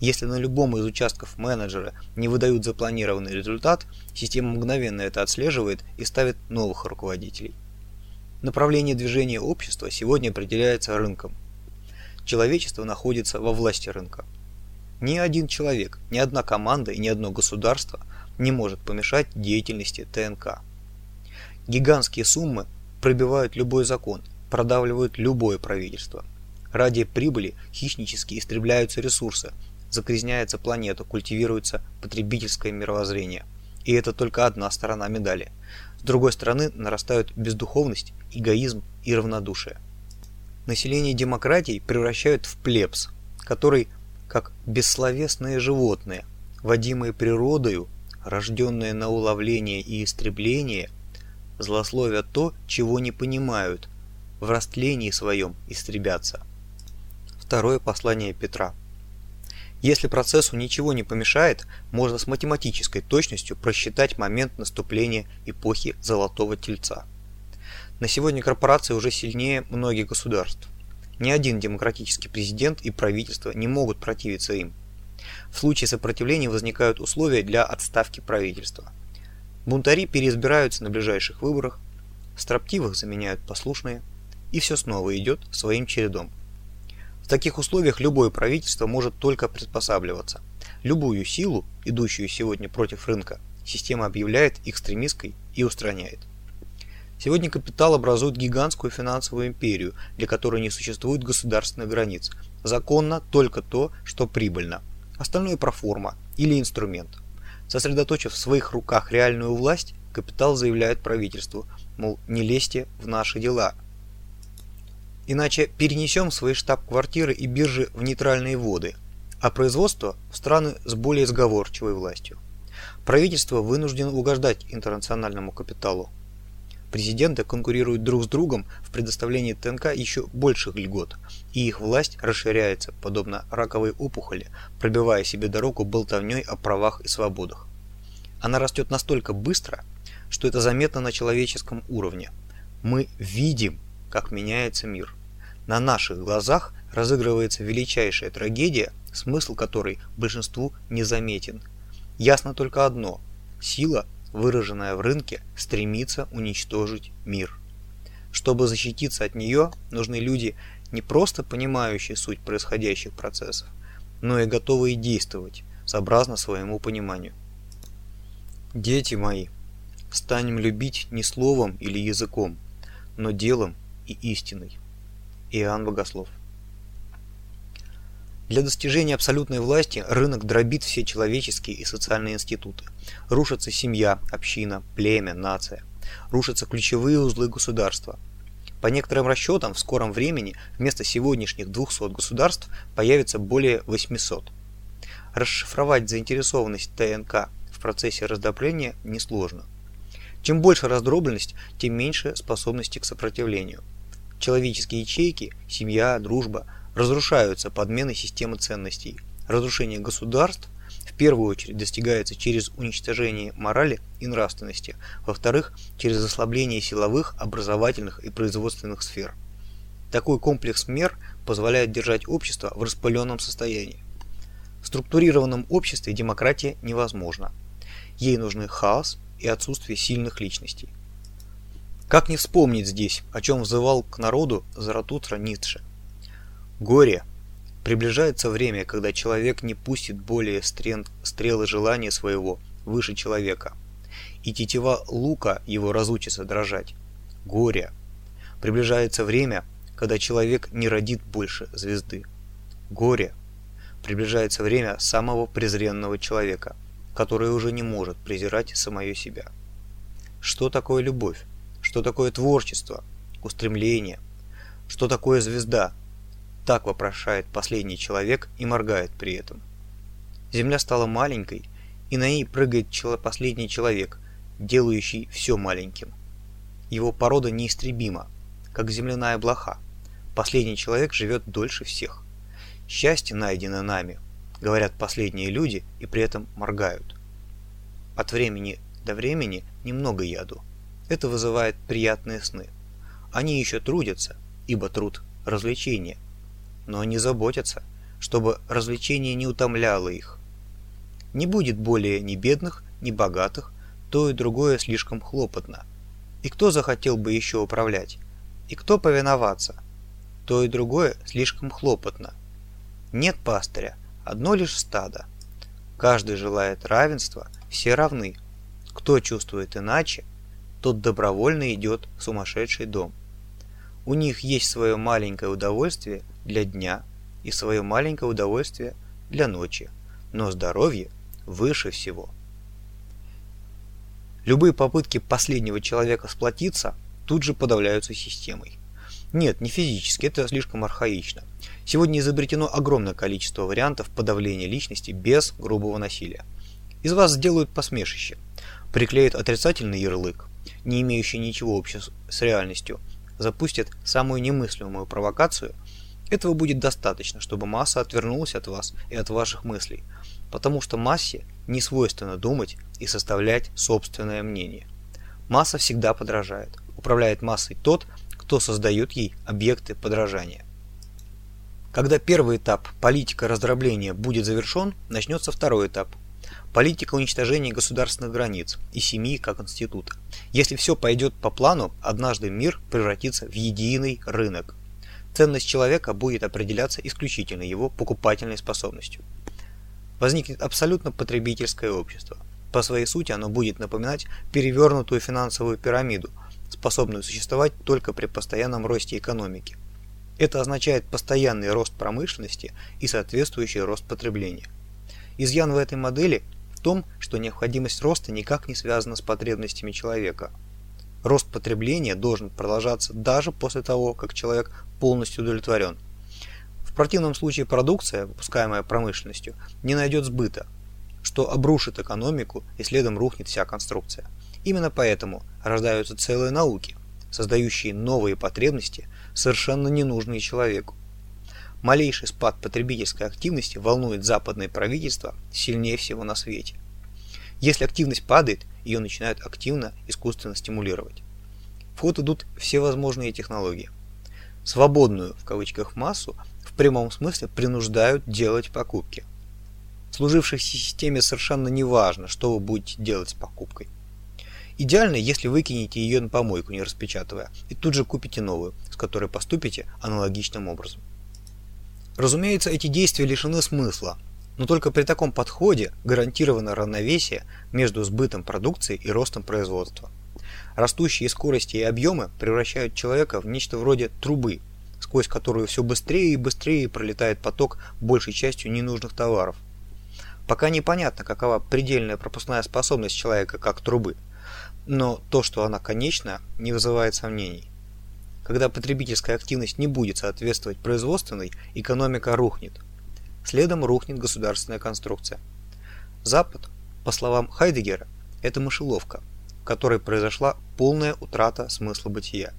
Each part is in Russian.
Если на любом из участков менеджера не выдают запланированный результат, система мгновенно это отслеживает и ставит новых руководителей. Направление движения общества сегодня определяется рынком. Человечество находится во власти рынка. Ни один человек, ни одна команда и ни одно государство не может помешать деятельности ТНК. Гигантские суммы пробивают любой закон, продавливают любое правительство. Ради прибыли хищнически истребляются ресурсы, загрязняется планета, культивируется потребительское мировоззрение. И это только одна сторона медали. С другой стороны нарастают бездуховность, эгоизм и равнодушие. Население демократий превращают в плебс, который, как бессловесные животные, водимые природою, рожденные на уловление и истребление, злословят то, чего не понимают, в растлении своем истребятся. Второе послание Петра. Если процессу ничего не помешает, можно с математической точностью просчитать момент наступления эпохи Золотого Тельца. На сегодня корпорации уже сильнее многих государств. Ни один демократический президент и правительство не могут противиться им. В случае сопротивления возникают условия для отставки правительства. Бунтари переизбираются на ближайших выборах, строптивых заменяют послушные, и все снова идет своим чередом. В таких условиях любое правительство может только приспосабливаться. Любую силу, идущую сегодня против рынка, система объявляет экстремистской и устраняет. Сегодня капитал образует гигантскую финансовую империю, для которой не существует государственных границ. Законно только то, что прибыльно. Остальное проформа или инструмент. Сосредоточив в своих руках реальную власть, капитал заявляет правительству, мол, не лезьте в наши дела – Иначе перенесем свои штаб-квартиры и биржи в нейтральные воды, а производство в страны с более сговорчивой властью. Правительство вынуждено угождать интернациональному капиталу. Президенты конкурируют друг с другом в предоставлении ТНК еще больших льгот, и их власть расширяется, подобно раковой опухоли, пробивая себе дорогу болтовней о правах и свободах. Она растет настолько быстро, что это заметно на человеческом уровне. Мы видим, как меняется мир. На наших глазах разыгрывается величайшая трагедия, смысл которой большинству не заметен. Ясно только одно – сила, выраженная в рынке, стремится уничтожить мир. Чтобы защититься от нее, нужны люди, не просто понимающие суть происходящих процессов, но и готовые действовать, сообразно своему пониманию. Дети мои, станем любить не словом или языком, но делом и истиной. Иоанн Богослов. Для достижения абсолютной власти рынок дробит все человеческие и социальные институты. Рушится семья, община, племя, нация. Рушатся ключевые узлы государства. По некоторым расчетам, в скором времени вместо сегодняшних 200 государств появится более 800. Расшифровать заинтересованность ТНК в процессе раздробления несложно. Чем больше раздробленность, тем меньше способности к сопротивлению. Человеческие ячейки, семья, дружба разрушаются подменой системы ценностей. Разрушение государств в первую очередь достигается через уничтожение морали и нравственности, во-вторых, через ослабление силовых, образовательных и производственных сфер. Такой комплекс мер позволяет держать общество в распыленном состоянии. В структурированном обществе демократия невозможна. Ей нужны хаос и отсутствие сильных личностей. Как не вспомнить здесь, о чем взывал к народу Заратутра Ницше? Горе. Приближается время, когда человек не пустит более стрел, стрелы желания своего выше человека, и тетива лука его разучится дрожать. Горе. Приближается время, когда человек не родит больше звезды. Горе. Приближается время самого презренного человека, который уже не может презирать самое себя. Что такое любовь? Что такое творчество, устремление? Что такое звезда? Так вопрошает последний человек и моргает при этом. Земля стала маленькой, и на ней прыгает последний человек, делающий все маленьким. Его порода неистребима, как земляная блоха. Последний человек живет дольше всех. Счастье найдено нами, говорят последние люди и при этом моргают. От времени до времени немного яду, это вызывает приятные сны. Они еще трудятся, ибо труд – развлечение. Но они заботятся, чтобы развлечение не утомляло их. Не будет более ни бедных, ни богатых, то и другое слишком хлопотно. И кто захотел бы еще управлять? И кто повиноваться? То и другое слишком хлопотно. Нет пастыря, одно лишь стадо. Каждый желает равенства, все равны. Кто чувствует иначе, тот добровольно идет в сумасшедший дом. У них есть свое маленькое удовольствие для дня и свое маленькое удовольствие для ночи, но здоровье выше всего. Любые попытки последнего человека сплотиться тут же подавляются системой. Нет, не физически, это слишком архаично. Сегодня изобретено огромное количество вариантов подавления личности без грубого насилия. Из вас сделают посмешище, приклеят отрицательный ярлык, не имеющий ничего общего с реальностью, запустят самую немыслимую провокацию, этого будет достаточно, чтобы масса отвернулась от вас и от ваших мыслей, потому что массе не свойственно думать и составлять собственное мнение. Масса всегда подражает. Управляет массой тот, кто создает ей объекты подражания. Когда первый этап политика раздробления будет завершен, начнется второй этап политика уничтожения государственных границ и семьи как института. Если все пойдет по плану, однажды мир превратится в единый рынок. Ценность человека будет определяться исключительно его покупательной способностью возникнет абсолютно потребительское общество. По своей сути оно будет напоминать перевернутую финансовую пирамиду, способную существовать только при постоянном росте экономики. Это означает постоянный рост промышленности и соответствующий рост потребления. Изъян в этой модели в том, что необходимость роста никак не связана с потребностями человека. Рост потребления должен продолжаться даже после того, как человек полностью удовлетворен – противном случае продукция, выпускаемая промышленностью, не найдет сбыта, что обрушит экономику и следом рухнет вся конструкция. Именно поэтому рождаются целые науки, создающие новые потребности, совершенно ненужные человеку. Малейший спад потребительской активности волнует западное правительство сильнее всего на свете. Если активность падает, ее начинают активно, искусственно стимулировать. В ход идут все возможные технологии. Свободную, в кавычках, массу прямом смысле принуждают делать покупки. В служившейся системе совершенно не важно, что вы будете делать с покупкой. Идеально, если выкинете ее на помойку, не распечатывая, и тут же купите новую, с которой поступите аналогичным образом. Разумеется, эти действия лишены смысла, но только при таком подходе гарантировано равновесие между сбытом продукции и ростом производства. Растущие скорости и объемы превращают человека в нечто вроде трубы, сквозь которую все быстрее и быстрее пролетает поток большей частью ненужных товаров. Пока непонятно, какова предельная пропускная способность человека как трубы, но то, что она конечна, не вызывает сомнений. Когда потребительская активность не будет соответствовать производственной, экономика рухнет. Следом рухнет государственная конструкция. Запад, по словам Хайдегера, это мышеловка, в которой произошла полная утрата смысла бытия.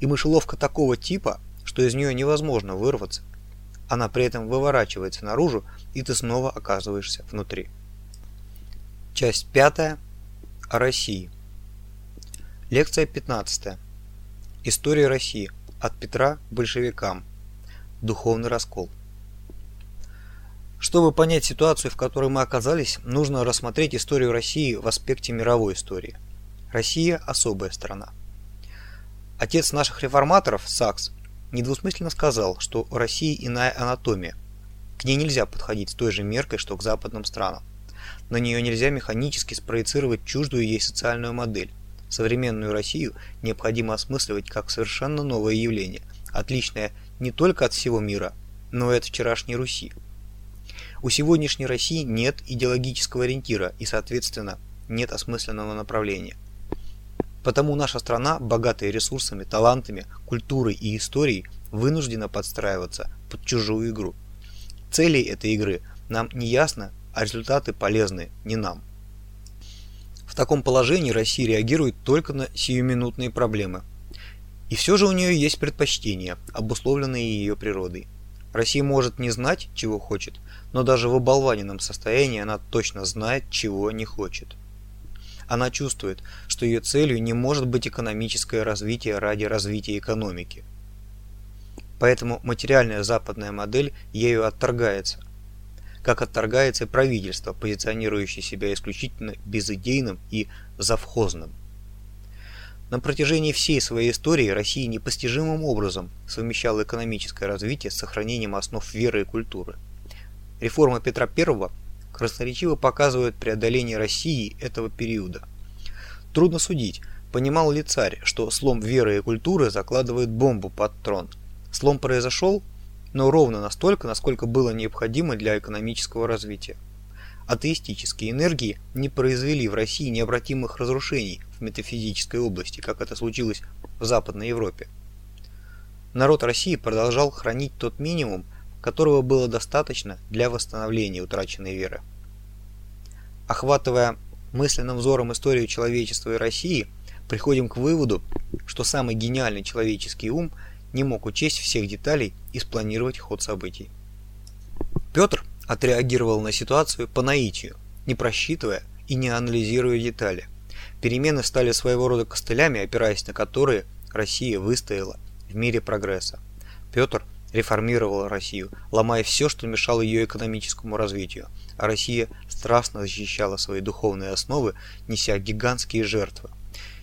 И мышеловка такого типа что из нее невозможно вырваться. Она при этом выворачивается наружу, и ты снова оказываешься внутри. Часть пятая О России. Лекция 15. История России. От Петра к большевикам. Духовный раскол. Чтобы понять ситуацию, в которой мы оказались, нужно рассмотреть историю России в аспекте мировой истории. Россия – особая страна. Отец наших реформаторов, Сакс, недвусмысленно сказал, что у России иная анатомия. К ней нельзя подходить с той же меркой, что к западным странам. На нее нельзя механически спроецировать чуждую ей социальную модель. Современную Россию необходимо осмысливать как совершенно новое явление, отличное не только от всего мира, но и от вчерашней Руси. У сегодняшней России нет идеологического ориентира и, соответственно, нет осмысленного направления. Потому наша страна, богатая ресурсами, талантами, культурой и историей, вынуждена подстраиваться под чужую игру. Целей этой игры нам не ясно, а результаты полезны не нам. Таком положении Россия реагирует только на сиюминутные проблемы. И все же у нее есть предпочтения, обусловленные ее природой. Россия может не знать, чего хочет, но даже в оболваненном состоянии она точно знает, чего не хочет. Она чувствует, что ее целью не может быть экономическое развитие ради развития экономики. Поэтому материальная западная модель ею отторгается. Как отторгается правительство, позиционирующее себя исключительно безыдейным и завхозным. На протяжении всей своей истории Россия непостижимым образом совмещала экономическое развитие с сохранением основ веры и культуры. Реформа Петра I красноречиво показывает преодоление России этого периода. Трудно судить, понимал ли царь, что слом веры и культуры закладывает бомбу под трон. Слом произошел, но ровно настолько, насколько было необходимо для экономического развития атеистические энергии не произвели в России необратимых разрушений в метафизической области, как это случилось в Западной Европе. Народ России продолжал хранить тот минимум, которого было достаточно для восстановления утраченной веры. Охватывая мысленным взором историю человечества и России, приходим к выводу, что самый гениальный человеческий ум не мог учесть всех деталей и спланировать ход событий. Петр – отреагировал на ситуацию по наитию, не просчитывая и не анализируя детали. Перемены стали своего рода костылями, опираясь на которые Россия выстояла в мире прогресса. Петр реформировал Россию, ломая все, что мешало ее экономическому развитию, а Россия страстно защищала свои духовные основы, неся гигантские жертвы.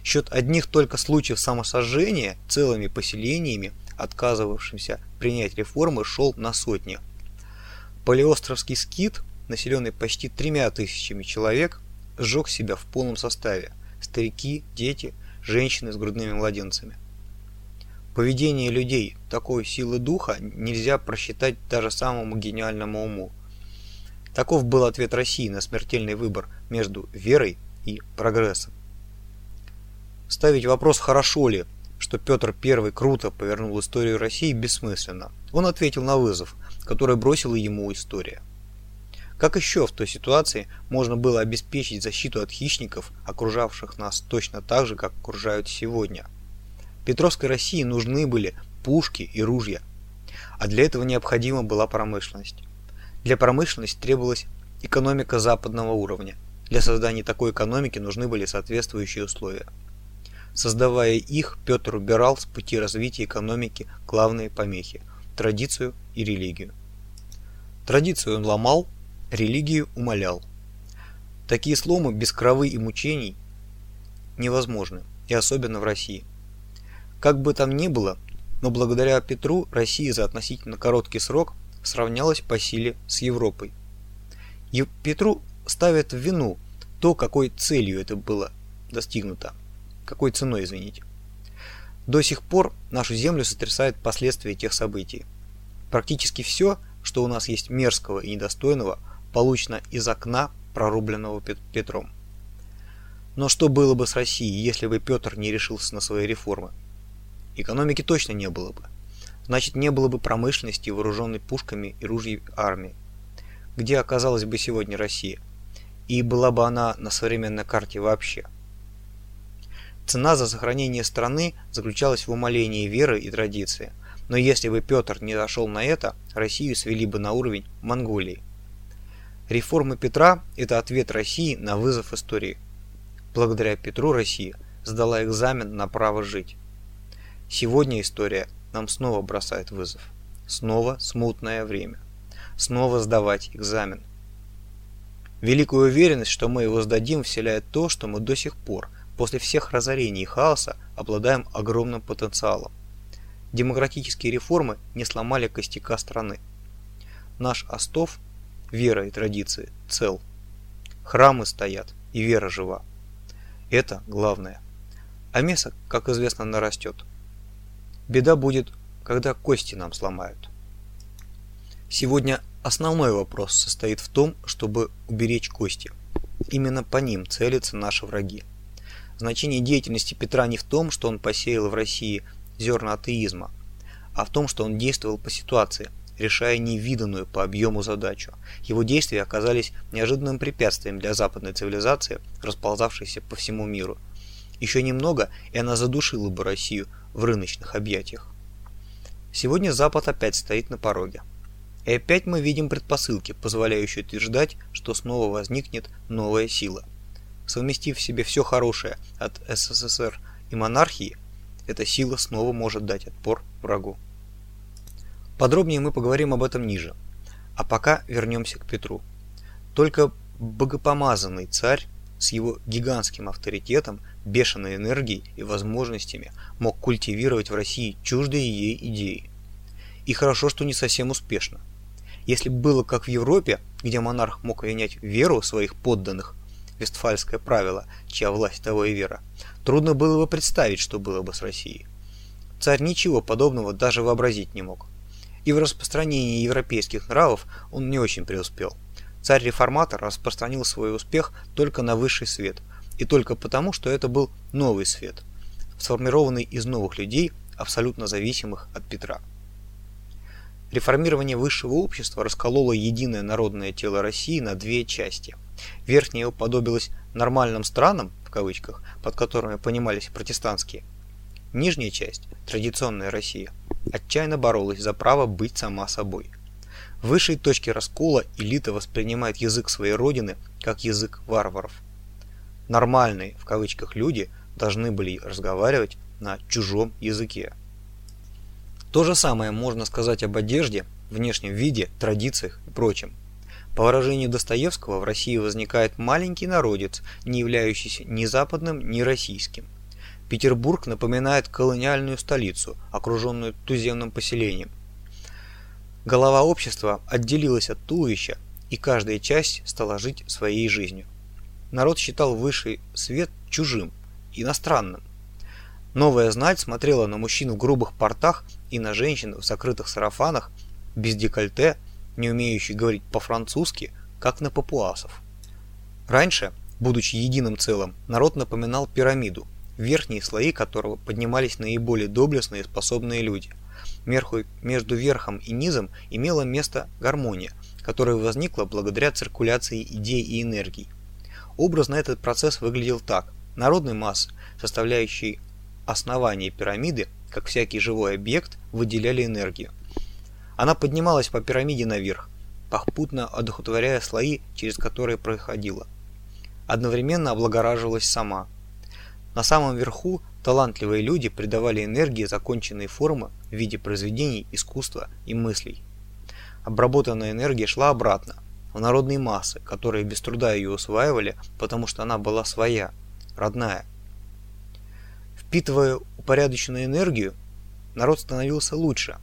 Счет одних только случаев самосожжения целыми поселениями, отказывавшимся принять реформы, шел на сотни – Полиостровский скит, населенный почти тремя тысячами человек, сжег себя в полном составе. Старики, дети, женщины с грудными младенцами. Поведение людей такой силы духа нельзя просчитать даже самому гениальному уму. Таков был ответ России на смертельный выбор между верой и прогрессом. Ставить вопрос, хорошо ли, что Петр I круто повернул историю России, бессмысленно. Он ответил на вызов, который бросила ему история. Как еще в той ситуации можно было обеспечить защиту от хищников, окружавших нас точно так же, как окружают сегодня? Петровской России нужны были пушки и ружья, а для этого необходима была промышленность. Для промышленности требовалась экономика западного уровня. Для создания такой экономики нужны были соответствующие условия. Создавая их, Петр убирал с пути развития экономики главные помехи – традицию и религию. Традицию он ломал, религию умолял. Такие сломы без крови и мучений невозможны, и особенно в России. Как бы там ни было, но благодаря Петру Россия за относительно короткий срок сравнялась по силе с Европой. И Петру ставят в вину то, какой целью это было достигнуто. Какой ценой, извините. До сих пор нашу землю сотрясают последствия тех событий. Практически все, что у нас есть мерзкого и недостойного, получено из окна, прорубленного Петром. Но что было бы с Россией, если бы Петр не решился на свои реформы? Экономики точно не было бы. Значит, не было бы промышленности, вооруженной пушками и ружьей армии. Где оказалась бы сегодня Россия? И была бы она на современной карте вообще? Цена за сохранение страны заключалась в умалении веры и традиции. Но если бы Петр не зашел на это, Россию свели бы на уровень Монголии. Реформы Петра – это ответ России на вызов истории. Благодаря Петру Россия сдала экзамен на право жить. Сегодня история нам снова бросает вызов. Снова смутное время. Снова сдавать экзамен. Великую уверенность, что мы его сдадим, вселяет то, что мы до сих пор – После всех разорений и хаоса обладаем огромным потенциалом. Демократические реформы не сломали костяка страны. Наш остов, вера и традиции цел. Храмы стоят и вера жива. Это главное. А мясо, как известно, нарастет. Беда будет, когда кости нам сломают. Сегодня основной вопрос состоит в том, чтобы уберечь кости. Именно по ним целятся наши враги. Значение деятельности Петра не в том, что он посеял в России зерна атеизма, а в том, что он действовал по ситуации, решая невиданную по объему задачу. Его действия оказались неожиданным препятствием для западной цивилизации, расползавшейся по всему миру. Еще немного, и она задушила бы Россию в рыночных объятиях. Сегодня Запад опять стоит на пороге. И опять мы видим предпосылки, позволяющие утверждать, что снова возникнет новая сила – Совместив в себе все хорошее от СССР и монархии, эта сила снова может дать отпор врагу. Подробнее мы поговорим об этом ниже. А пока вернемся к Петру. Только богопомазанный царь с его гигантским авторитетом, бешеной энергией и возможностями мог культивировать в России чуждые ей идеи. И хорошо, что не совсем успешно. Если бы было как в Европе, где монарх мог менять веру своих подданных, вестфальское правило, чья власть того и вера, трудно было бы представить, что было бы с Россией. Царь ничего подобного даже вообразить не мог. И в распространении европейских нравов он не очень преуспел. Царь-реформатор распространил свой успех только на высший свет, и только потому, что это был новый свет, сформированный из новых людей, абсолютно зависимых от Петра. Реформирование высшего общества раскололо единое народное тело России на две части. Верхняя уподобилась «нормальным странам», в кавычках, под которыми понимались протестантские. Нижняя часть, традиционная Россия, отчаянно боролась за право быть сама собой – в высшей точке раскола элита воспринимает язык своей родины как язык варваров. Нормальные, в кавычках, люди должны были разговаривать на чужом языке. То же самое можно сказать об одежде, внешнем виде, традициях и прочем. По выражению Достоевского, в России возникает маленький народец, не являющийся ни западным, ни российским. Петербург напоминает колониальную столицу, окруженную туземным поселением – Голова общества отделилась от туловища, и каждая часть стала жить своей жизнью. Народ считал высший свет чужим, иностранным. Новая знать смотрела на мужчин в грубых портах и на женщин в закрытых сарафанах, без декольте, не умеющих говорить по-французски, как на папуасов. Раньше, будучи единым целым, народ напоминал пирамиду, верхние слои которого поднимались наиболее доблестные и способные люди – между верхом и низом имела место гармония, которая возникла благодаря циркуляции идей и энергий. Образно этот процесс выглядел так. Народные массы, составляющие основание пирамиды, как всякий живой объект, выделяли энергию. Она поднималась по пирамиде наверх, попутно одухотворяя слои, через которые проходила. Одновременно облагораживалась сама. На самом верху Талантливые люди придавали энергии законченные формы в виде произведений, искусства и мыслей. Обработанная энергия шла обратно, в народные массы, которые без труда ее усваивали, потому что она была своя, родная. Впитывая упорядоченную энергию, народ становился лучше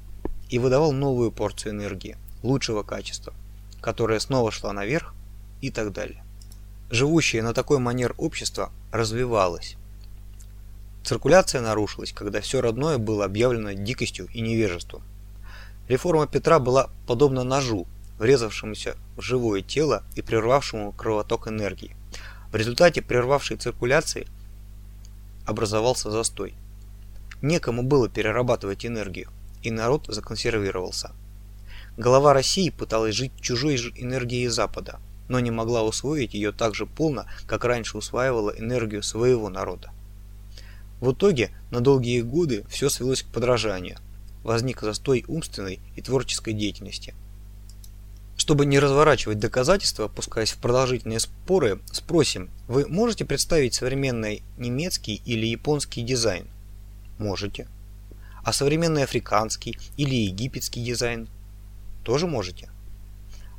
и выдавал новую порцию энергии, лучшего качества, которая снова шла наверх и так далее. Живущее на такой манер общество развивалось. Циркуляция нарушилась, когда все родное было объявлено дикостью и невежеством. Реформа Петра была подобна ножу, врезавшемуся в живое тело и прервавшему кровоток энергии. В результате прервавшей циркуляции образовался застой. Некому было перерабатывать энергию, и народ законсервировался. Голова России пыталась жить чужой энергией Запада, но не могла усвоить ее так же полно, как раньше усваивала энергию своего народа. В итоге на долгие годы все свелось к подражанию. Возник застой умственной и творческой деятельности. Чтобы не разворачивать доказательства, пускаясь в продолжительные споры, спросим, вы можете представить современный немецкий или японский дизайн? Можете. А современный африканский или египетский дизайн? Тоже можете.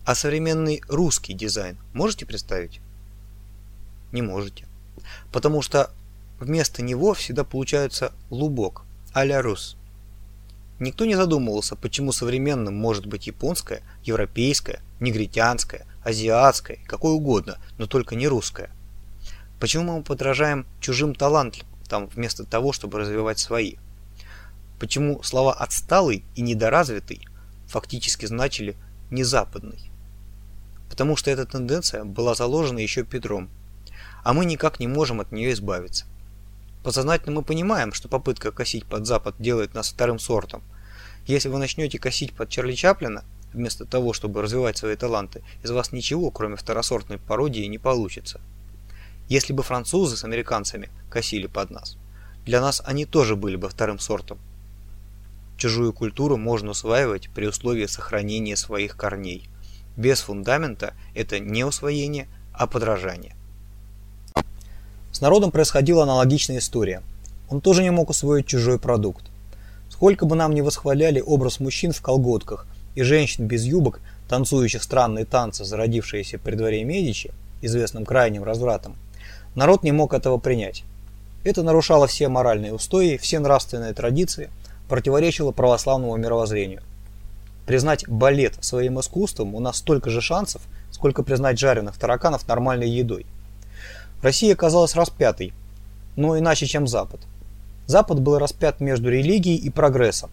А современный русский дизайн можете представить? Не можете. Потому что Вместо него всегда получается лубок, а-ля рус. Никто не задумывался, почему современным может быть японское, европейское, негритянское, азиатское, какое угодно, но только не русское. Почему мы подражаем чужим талантам вместо того, чтобы развивать свои? Почему слова «отсталый» и «недоразвитый» фактически значили «незападный»? Потому что эта тенденция была заложена еще Петром, а мы никак не можем от нее избавиться. Подсознательно мы понимаем, что попытка косить под Запад делает нас вторым сортом. Если вы начнете косить под Чарли Чаплина, вместо того, чтобы развивать свои таланты, из вас ничего, кроме второсортной пародии, не получится. Если бы французы с американцами косили под нас, для нас они тоже были бы вторым сортом. Чужую культуру можно усваивать при условии сохранения своих корней. Без фундамента это не усвоение, а подражание. С народом происходила аналогичная история. Он тоже не мог усвоить чужой продукт. Сколько бы нам ни восхваляли образ мужчин в колготках и женщин без юбок, танцующих странные танцы, зародившиеся при дворе Медичи, известным крайним развратом, народ не мог этого принять. Это нарушало все моральные устои, все нравственные традиции, противоречило православному мировоззрению. Признать балет своим искусством у нас столько же шансов, сколько признать жареных тараканов нормальной едой. Россия оказалась распятой, но иначе, чем Запад. Запад был распят между религией и прогрессом,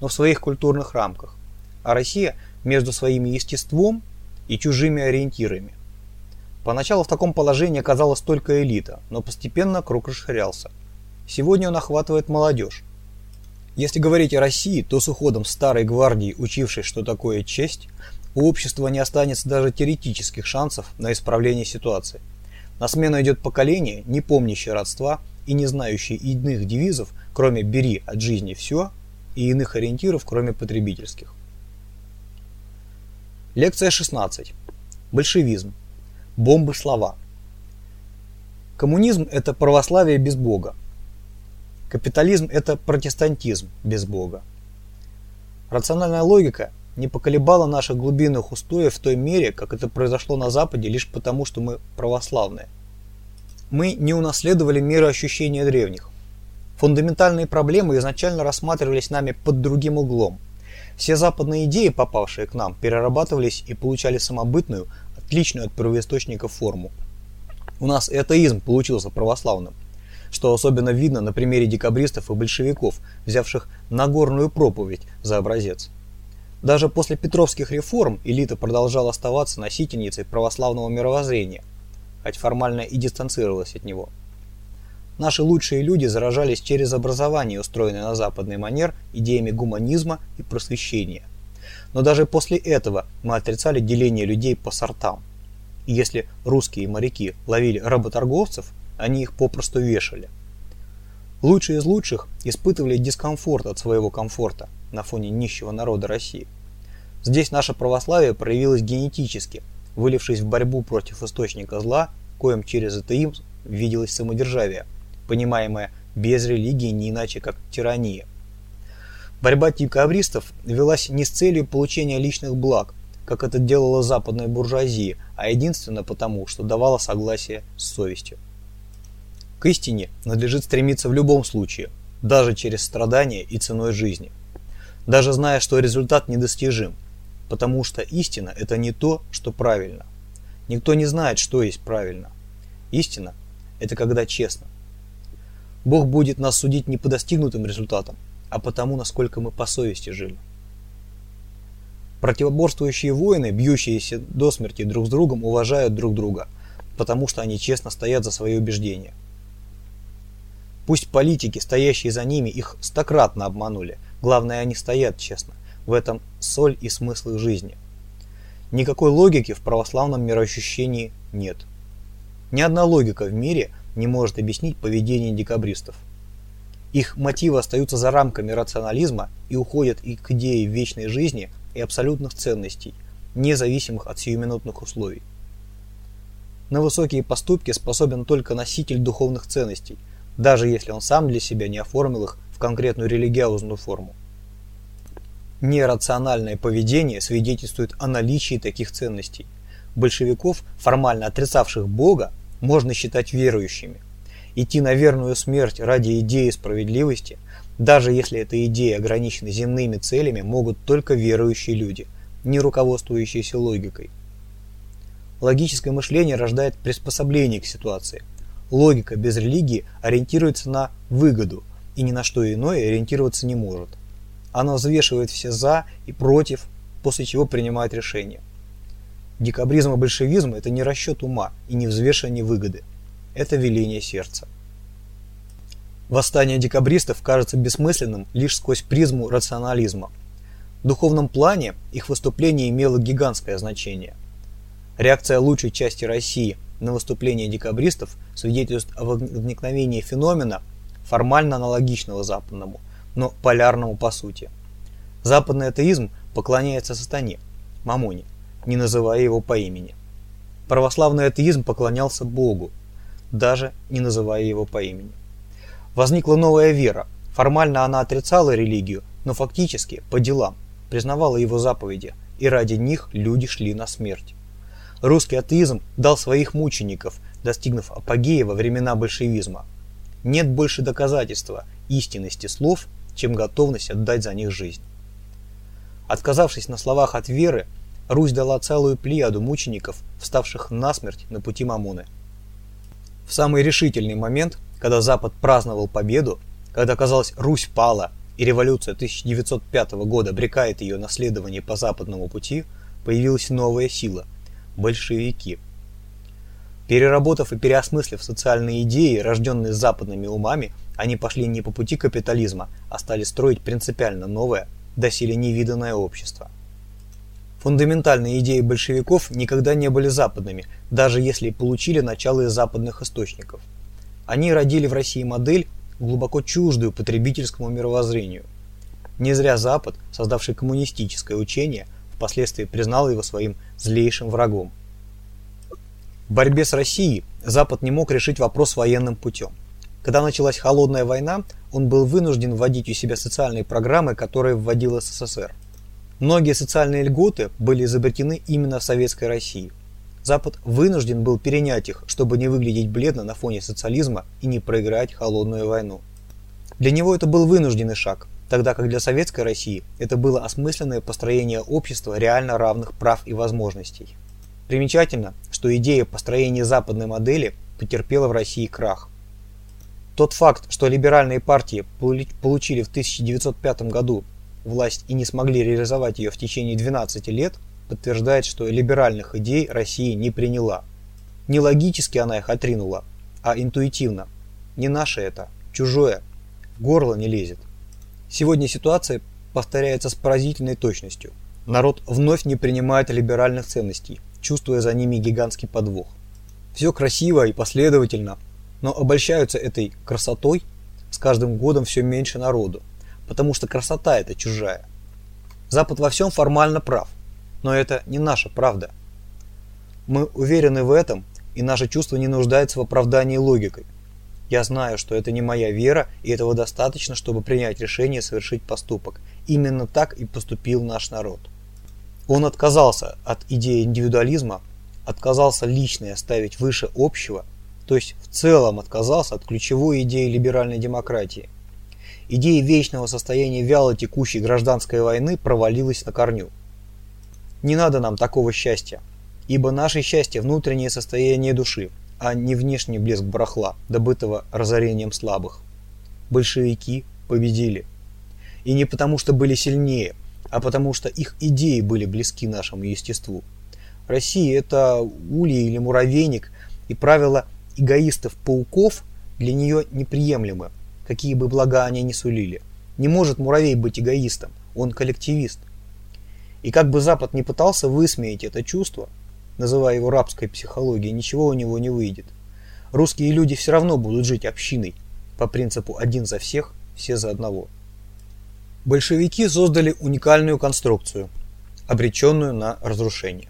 но в своих культурных рамках, а Россия между своим естеством и чужими ориентирами. Поначалу в таком положении оказалась только элита, но постепенно круг расширялся. Сегодня он охватывает молодежь. Если говорить о России, то с уходом старой гвардии, учившей, что такое честь, у общества не останется даже теоретических шансов на исправление ситуации. На смену идет поколение, не помнящее родства и не знающее иных девизов, кроме «бери от жизни все» и иных ориентиров, кроме потребительских. Лекция 16. Большевизм. Бомбы слова. Коммунизм – это православие без Бога. Капитализм – это протестантизм без Бога. Рациональная логика не поколебала наших глубинных устоев в той мере, как это произошло на Западе лишь потому, что мы православные. Мы не унаследовали мироощущения древних. Фундаментальные проблемы изначально рассматривались нами под другим углом. Все западные идеи, попавшие к нам, перерабатывались и получали самобытную, отличную от первоисточника форму. У нас атеизм получился православным, что особенно видно на примере декабристов и большевиков, взявших Нагорную проповедь за образец. Даже после петровских реформ элита продолжала оставаться носительницей православного мировоззрения, хоть формально и дистанцировалась от него. Наши лучшие люди заражались через образование, устроенное на западный манер идеями гуманизма и просвещения. Но даже после этого мы отрицали деление людей по сортам. И если русские моряки ловили работорговцев, они их попросту вешали. Лучшие из лучших испытывали дискомфорт от своего комфорта на фоне нищего народа России. Здесь наше православие проявилось генетически, вылившись в борьбу против источника зла, коим через атеизм виделось самодержавие, понимаемое без религии не иначе как тирания. Борьба декабристов велась не с целью получения личных благ, как это делала западная буржуазия, а единственно потому, что давала согласие с совестью. К истине надлежит стремиться в любом случае, даже через страдания и ценой жизни. Даже зная, что результат недостижим, потому что истина – это не то, что правильно. Никто не знает, что есть правильно. Истина – это когда честно. Бог будет нас судить не по достигнутым результатам, а потому, насколько мы по совести жили. Противоборствующие воины, бьющиеся до смерти друг с другом, уважают друг друга, потому что они честно стоят за свои убеждения. Пусть политики, стоящие за ними, их стократно обманули, главное, они стоят честно. В этом соль и смысл их жизни. Никакой логики в православном мироощущении нет. Ни одна логика в мире не может объяснить поведение декабристов. Их мотивы остаются за рамками рационализма и уходят и к идее вечной жизни и абсолютных ценностей, независимых от сиюминутных условий. На высокие поступки способен только носитель духовных ценностей, даже если он сам для себя не оформил их в конкретную религиозную форму. Нерациональное поведение свидетельствует о наличии таких ценностей. Большевиков, формально отрицавших Бога, можно считать верующими – идти на верную смерть ради идеи справедливости, даже если эта идея ограничена земными целями, могут только верующие люди, не руководствующиеся логикой. Логическое мышление рождает приспособление к ситуации. Логика без религии ориентируется на выгоду и ни на что иное ориентироваться не может. Она взвешивает все «за» и «против», после чего принимает решение. Декабризм и большевизм – это не расчет ума и не взвешивание выгоды это веление сердца. Восстание декабристов кажется бессмысленным лишь сквозь призму рационализма. В духовном плане их выступление имело гигантское значение. Реакция лучшей части России на выступление декабристов свидетельствует о возникновении феномена, формально аналогичного западному, но полярному по сути. Западный атеизм поклоняется сатане, мамоне, не называя его по имени. Православный атеизм поклонялся Богу, даже не называя его по имени. Возникла новая вера, Формально она отрицала религию, но фактически, по делам, признавала его заповеди, и ради них люди шли на смерть. Русский атеизм дал своих мучеников, достигнув апогея во времена большевизма. Нет больше доказательства истинности слов, чем готовность отдать за них жизнь. Отказавшись на словах от веры, Русь дала целую плеяду мучеников, вставших насмерть на пути Мамуны. В самый решительный момент, когда Запад праздновал победу, когда казалось Русь пала и революция 1905 года обрекает ее наследование по западному пути, появилась новая сила – большевики. Переработав и переосмыслив социальные идеи, рожденные западными умами, они пошли не по пути капитализма, а стали строить принципиально новое, доселе невиданное общество. Фундаментальные идеи большевиков никогда не были западными, даже если получили начало из западных источников. Они родили в России модель, глубоко чуждую потребительскому мировоззрению. Не зря Запад, создавший коммунистическое учение, впоследствии признал его своим злейшим врагом. В борьбе с Россией Запад не мог решить вопрос военным путем. Когда началась холодная война, он был вынужден вводить у себя социальные программы, которые вводил СССР. Многие социальные льготы были изобретены именно в Советской России. Запад вынужден был перенять их, чтобы не выглядеть бледно на фоне социализма и не проиграть холодную войну. Для него это был вынужденный шаг, тогда как для Советской России это было осмысленное построение общества реально равных прав и возможностей. Примечательно, что идея построения западной модели потерпела в России крах. Тот факт, что либеральные партии получили в 1905 году власть и не смогли реализовать ее в течение 12 лет, подтверждает, что либеральных идей Россия не приняла. Не логически она их отринула, а интуитивно. Не наше это, чужое, в горло не лезет. Сегодня ситуация повторяется с поразительной точностью. Народ вновь не принимает либеральных ценностей, чувствуя за ними гигантский подвох. Все красиво и последовательно, но обольщаются этой красотой с каждым годом все меньше народу, потому что красота это чужая. Запад во всем формально прав, но это не наша правда. Мы уверены в этом, и наше чувство не нуждается в оправдании логикой. Я знаю, что это не моя вера, и этого достаточно, чтобы принять решение совершить поступок. Именно так и поступил наш народ. Он отказался от идеи индивидуализма, отказался личное ставить выше общего то есть в целом отказался от ключевой идеи либеральной демократии. Идея вечного состояния вяло текущей гражданской войны провалилась на корню. Не надо нам такого счастья, ибо наше счастье – внутреннее состояние души, а не внешний блеск барахла, добытого разорением слабых. Большевики победили. И не потому, что были сильнее, а потому, что их идеи были близки нашему естеству. Россия – это улей или муравейник, и правила эгоистов-пауков для нее неприемлемы, какие бы блага они ни сулили. Не может муравей быть эгоистом, он коллективист. И как бы Запад не пытался высмеять это чувство, называя его рабской психологией, ничего у него не выйдет. Русские люди все равно будут жить общиной, по принципу «один за всех, все за одного». Большевики создали уникальную конструкцию, обреченную на разрушение.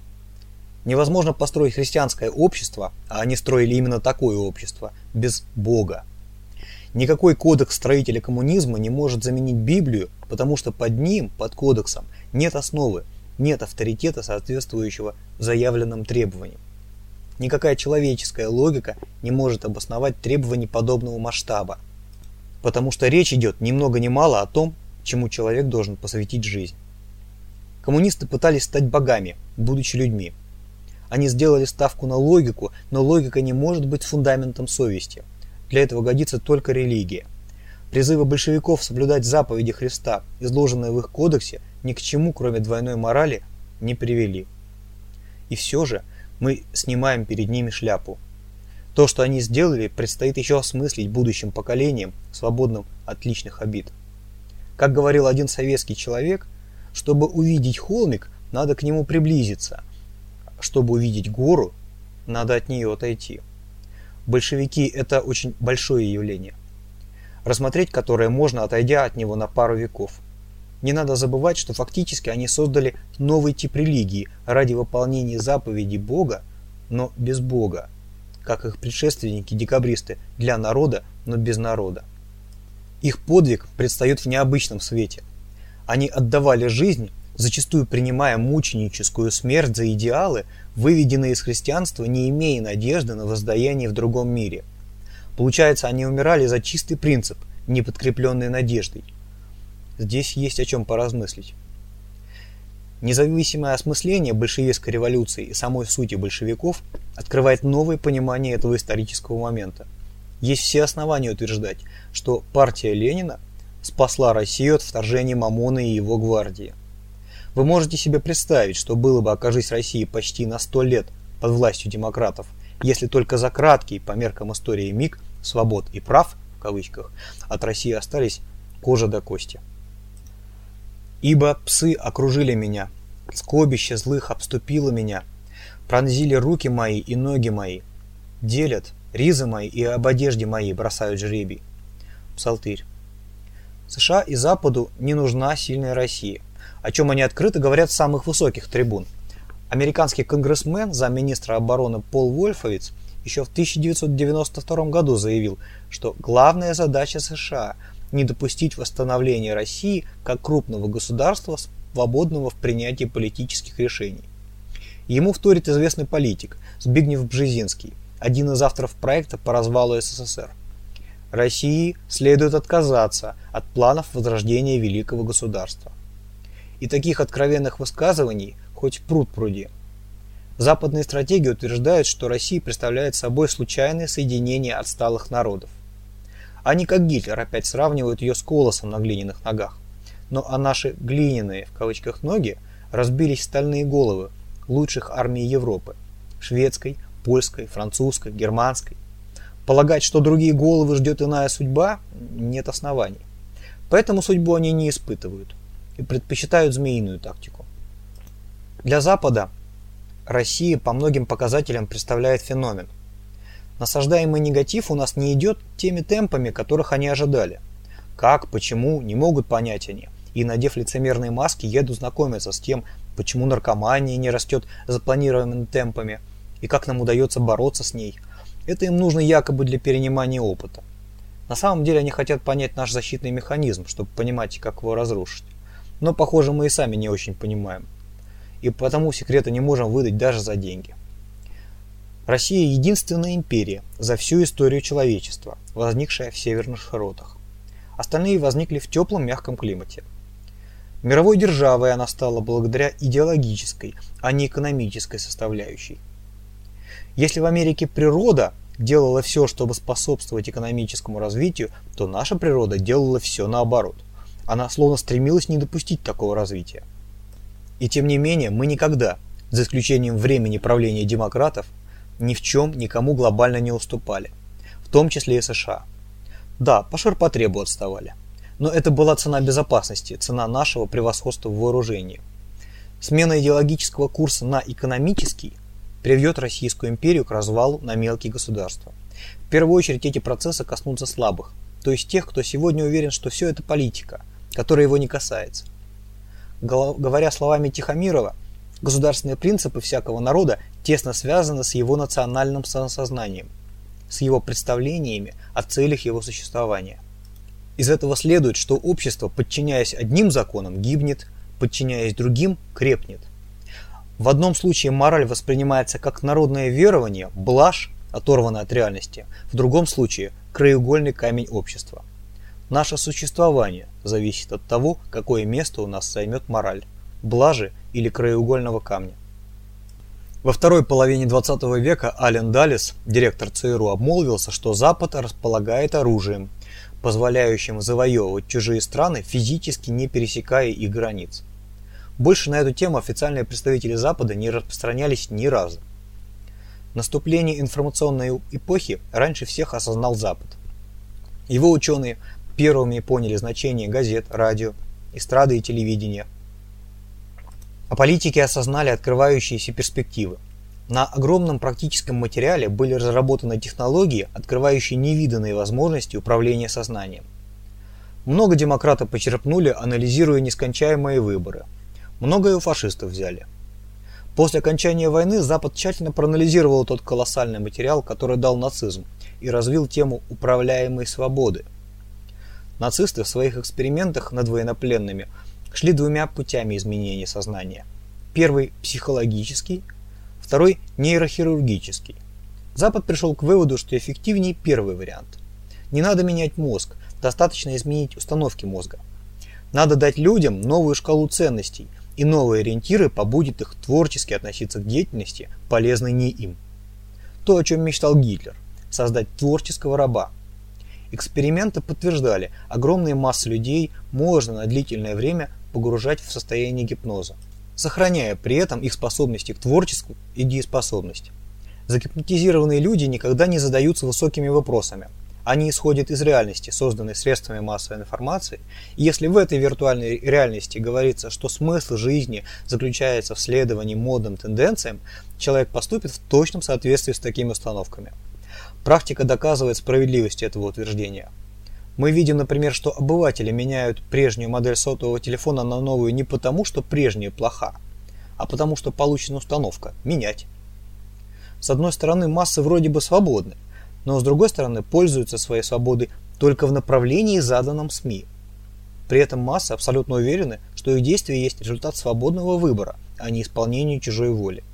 Невозможно построить христианское общество, а они строили именно такое общество, без Бога. Никакой кодекс строителя коммунизма не может заменить Библию, потому что под ним, под кодексом, нет основы, нет авторитета, соответствующего заявленным требованиям. Никакая человеческая логика не может обосновать требований подобного масштаба, потому что речь идет ни много ни мало о том, чему человек должен посвятить жизнь. Коммунисты пытались стать богами, будучи людьми. Они сделали ставку на логику, но логика не может быть фундаментом совести. Для этого годится только религия. Призывы большевиков соблюдать заповеди Христа, изложенные в их кодексе, ни к чему, кроме двойной морали, не привели. И все же мы снимаем перед ними шляпу. То, что они сделали, предстоит еще осмыслить будущим поколениям, свободным от личных обид. Как говорил один советский человек, чтобы увидеть холмик, надо к нему приблизиться – чтобы увидеть гору, надо от нее отойти. Большевики – это очень большое явление, рассмотреть которое можно, отойдя от него на пару веков. Не надо забывать, что фактически они создали новый тип религии ради выполнения заповедей Бога, но без Бога, как их предшественники-декабристы, для народа, но без народа. Их подвиг предстает в необычном свете. Они отдавали жизнь, зачастую принимая мученическую смерть за идеалы, выведенные из христианства, не имея надежды на воздаяние в другом мире. Получается, они умирали за чистый принцип, не подкрепленный надеждой. Здесь есть о чем поразмыслить. Независимое осмысление большевистской революции и самой сути большевиков открывает новое понимание этого исторического момента. Есть все основания утверждать, что партия Ленина спасла Россию от вторжения Мамона и его гвардии. Вы можете себе представить, что было бы, окажись России почти на сто лет под властью демократов, если только за краткий, по меркам истории миг, свобод и прав, в кавычках, от России остались кожа до кости. Ибо псы окружили меня, скобище злых обступило меня, пронзили руки мои и ноги мои, делят ризы мои и об одежде моей бросают жребий. Псалтырь. США и Западу не нужна сильная Россия, о чем они открыто говорят с самых высоких трибун. Американский конгрессмен, замминистра обороны Пол Вольфовиц, еще в 1992 году заявил, что главная задача США – не допустить восстановления России как крупного государства, свободного в принятии политических решений. Ему вторит известный политик Збигнев Бжезинский, один из авторов проекта по развалу СССР. России следует отказаться от планов возрождения великого государства. И таких откровенных высказываний хоть пруд пруди. Западные стратегии утверждают, что Россия представляет собой случайное соединение отсталых народов. Они, как Гитлер, опять сравнивают ее с колосом на глиняных ногах. Но а наши «глиняные» в кавычках ноги разбились стальные головы лучших армий Европы – шведской, польской, французской, германской. Полагать, что другие головы ждет иная судьба, нет оснований. Поэтому судьбу они не испытывают и предпочитают змеиную тактику. Для Запада Россия по многим показателям представляет феномен – насаждаемый негатив у нас не идет теми темпами, которых они ожидали. Как, почему, не могут понять они. И, надев лицемерные маски, едут знакомиться с тем, почему наркомания не растет запланированными темпами, и как нам удается бороться с ней. Это им нужно якобы для перенимания опыта. На самом деле они хотят понять наш защитный механизм, чтобы понимать, как его разрушить. Но, похоже, мы и сами не очень понимаем. И потому секреты не можем выдать даже за деньги. Россия – единственная империя за всю историю человечества, возникшая в северных широтах. Остальные возникли в теплом мягком климате. Мировой державой она стала благодаря идеологической, а не экономической составляющей. Если в Америке природа делала все, чтобы способствовать экономическому развитию, то наша природа делала все наоборот. Она словно стремилась не допустить такого развития. И тем не менее мы никогда, за исключением времени правления демократов, ни в чем никому глобально не уступали, в том числе и США. Да, по ширпотребу отставали. Но это была цена безопасности, цена нашего превосходства в вооружении. Смена идеологического курса на экономический приведет Российскую империю к развалу на мелкие государства. В первую очередь эти процессы коснутся слабых, то есть тех, кто сегодня уверен, что все это политика, которая его не касается. Говоря словами Тихомирова, Государственные принципы всякого народа тесно связаны с его национальным самосознанием, с его представлениями о целях его существования. Из этого следует, что общество, подчиняясь одним законам, гибнет, подчиняясь другим, крепнет. В одном случае мораль воспринимается как народное верование, блажь, оторванная от реальности, в другом случае – краеугольный камень общества. Наше существование зависит от того, какое место у нас займет мораль блажи или краеугольного камня. Во второй половине 20 века Ален Даллес, директор ЦРУ, обмолвился, что Запад располагает оружием, позволяющим завоевывать чужие страны, физически не пересекая их границ. Больше на эту тему официальные представители Запада не распространялись ни разу. Наступление информационной эпохи раньше всех осознал Запад. Его ученые первыми поняли значение газет, радио, эстрады и телевидения – а политики осознали открывающиеся перспективы. На огромном практическом материале были разработаны технологии, открывающие невиданные возможности управления сознанием. Много демократов почерпнули, анализируя нескончаемые выборы. Многое у фашистов взяли. После окончания войны Запад тщательно проанализировал тот колоссальный материал, который дал нацизм, и развил тему управляемой свободы. Нацисты в своих экспериментах над военнопленными шли двумя путями изменения сознания. Первый – психологический, второй – нейрохирургический. Запад пришел к выводу, что эффективнее первый вариант. Не надо менять мозг, достаточно изменить установки мозга. Надо дать людям новую шкалу ценностей, и новые ориентиры побудят их творчески относиться к деятельности, полезной не им. То, о чем мечтал Гитлер – создать творческого раба. Эксперименты подтверждали, огромные массы людей можно на длительное время погружать в состояние гипноза, сохраняя при этом их способности к творчеству и дееспособность. Загипнотизированные люди никогда не задаются высокими вопросами – они исходят из реальности, созданной средствами массовой информации, и если в этой виртуальной реальности говорится, что смысл жизни заключается в следовании модным тенденциям, человек поступит в точном соответствии с такими установками. Практика доказывает справедливость этого утверждения. Мы видим, например, что обыватели меняют прежнюю модель сотового телефона на новую не потому, что прежняя плоха, а потому что получена установка – менять. С одной стороны, массы вроде бы свободны – но с другой стороны пользуются своей свободой только в направлении, заданном СМИ. При этом массы абсолютно уверены, что их действия есть результат свободного выбора, а не исполнения чужой воли.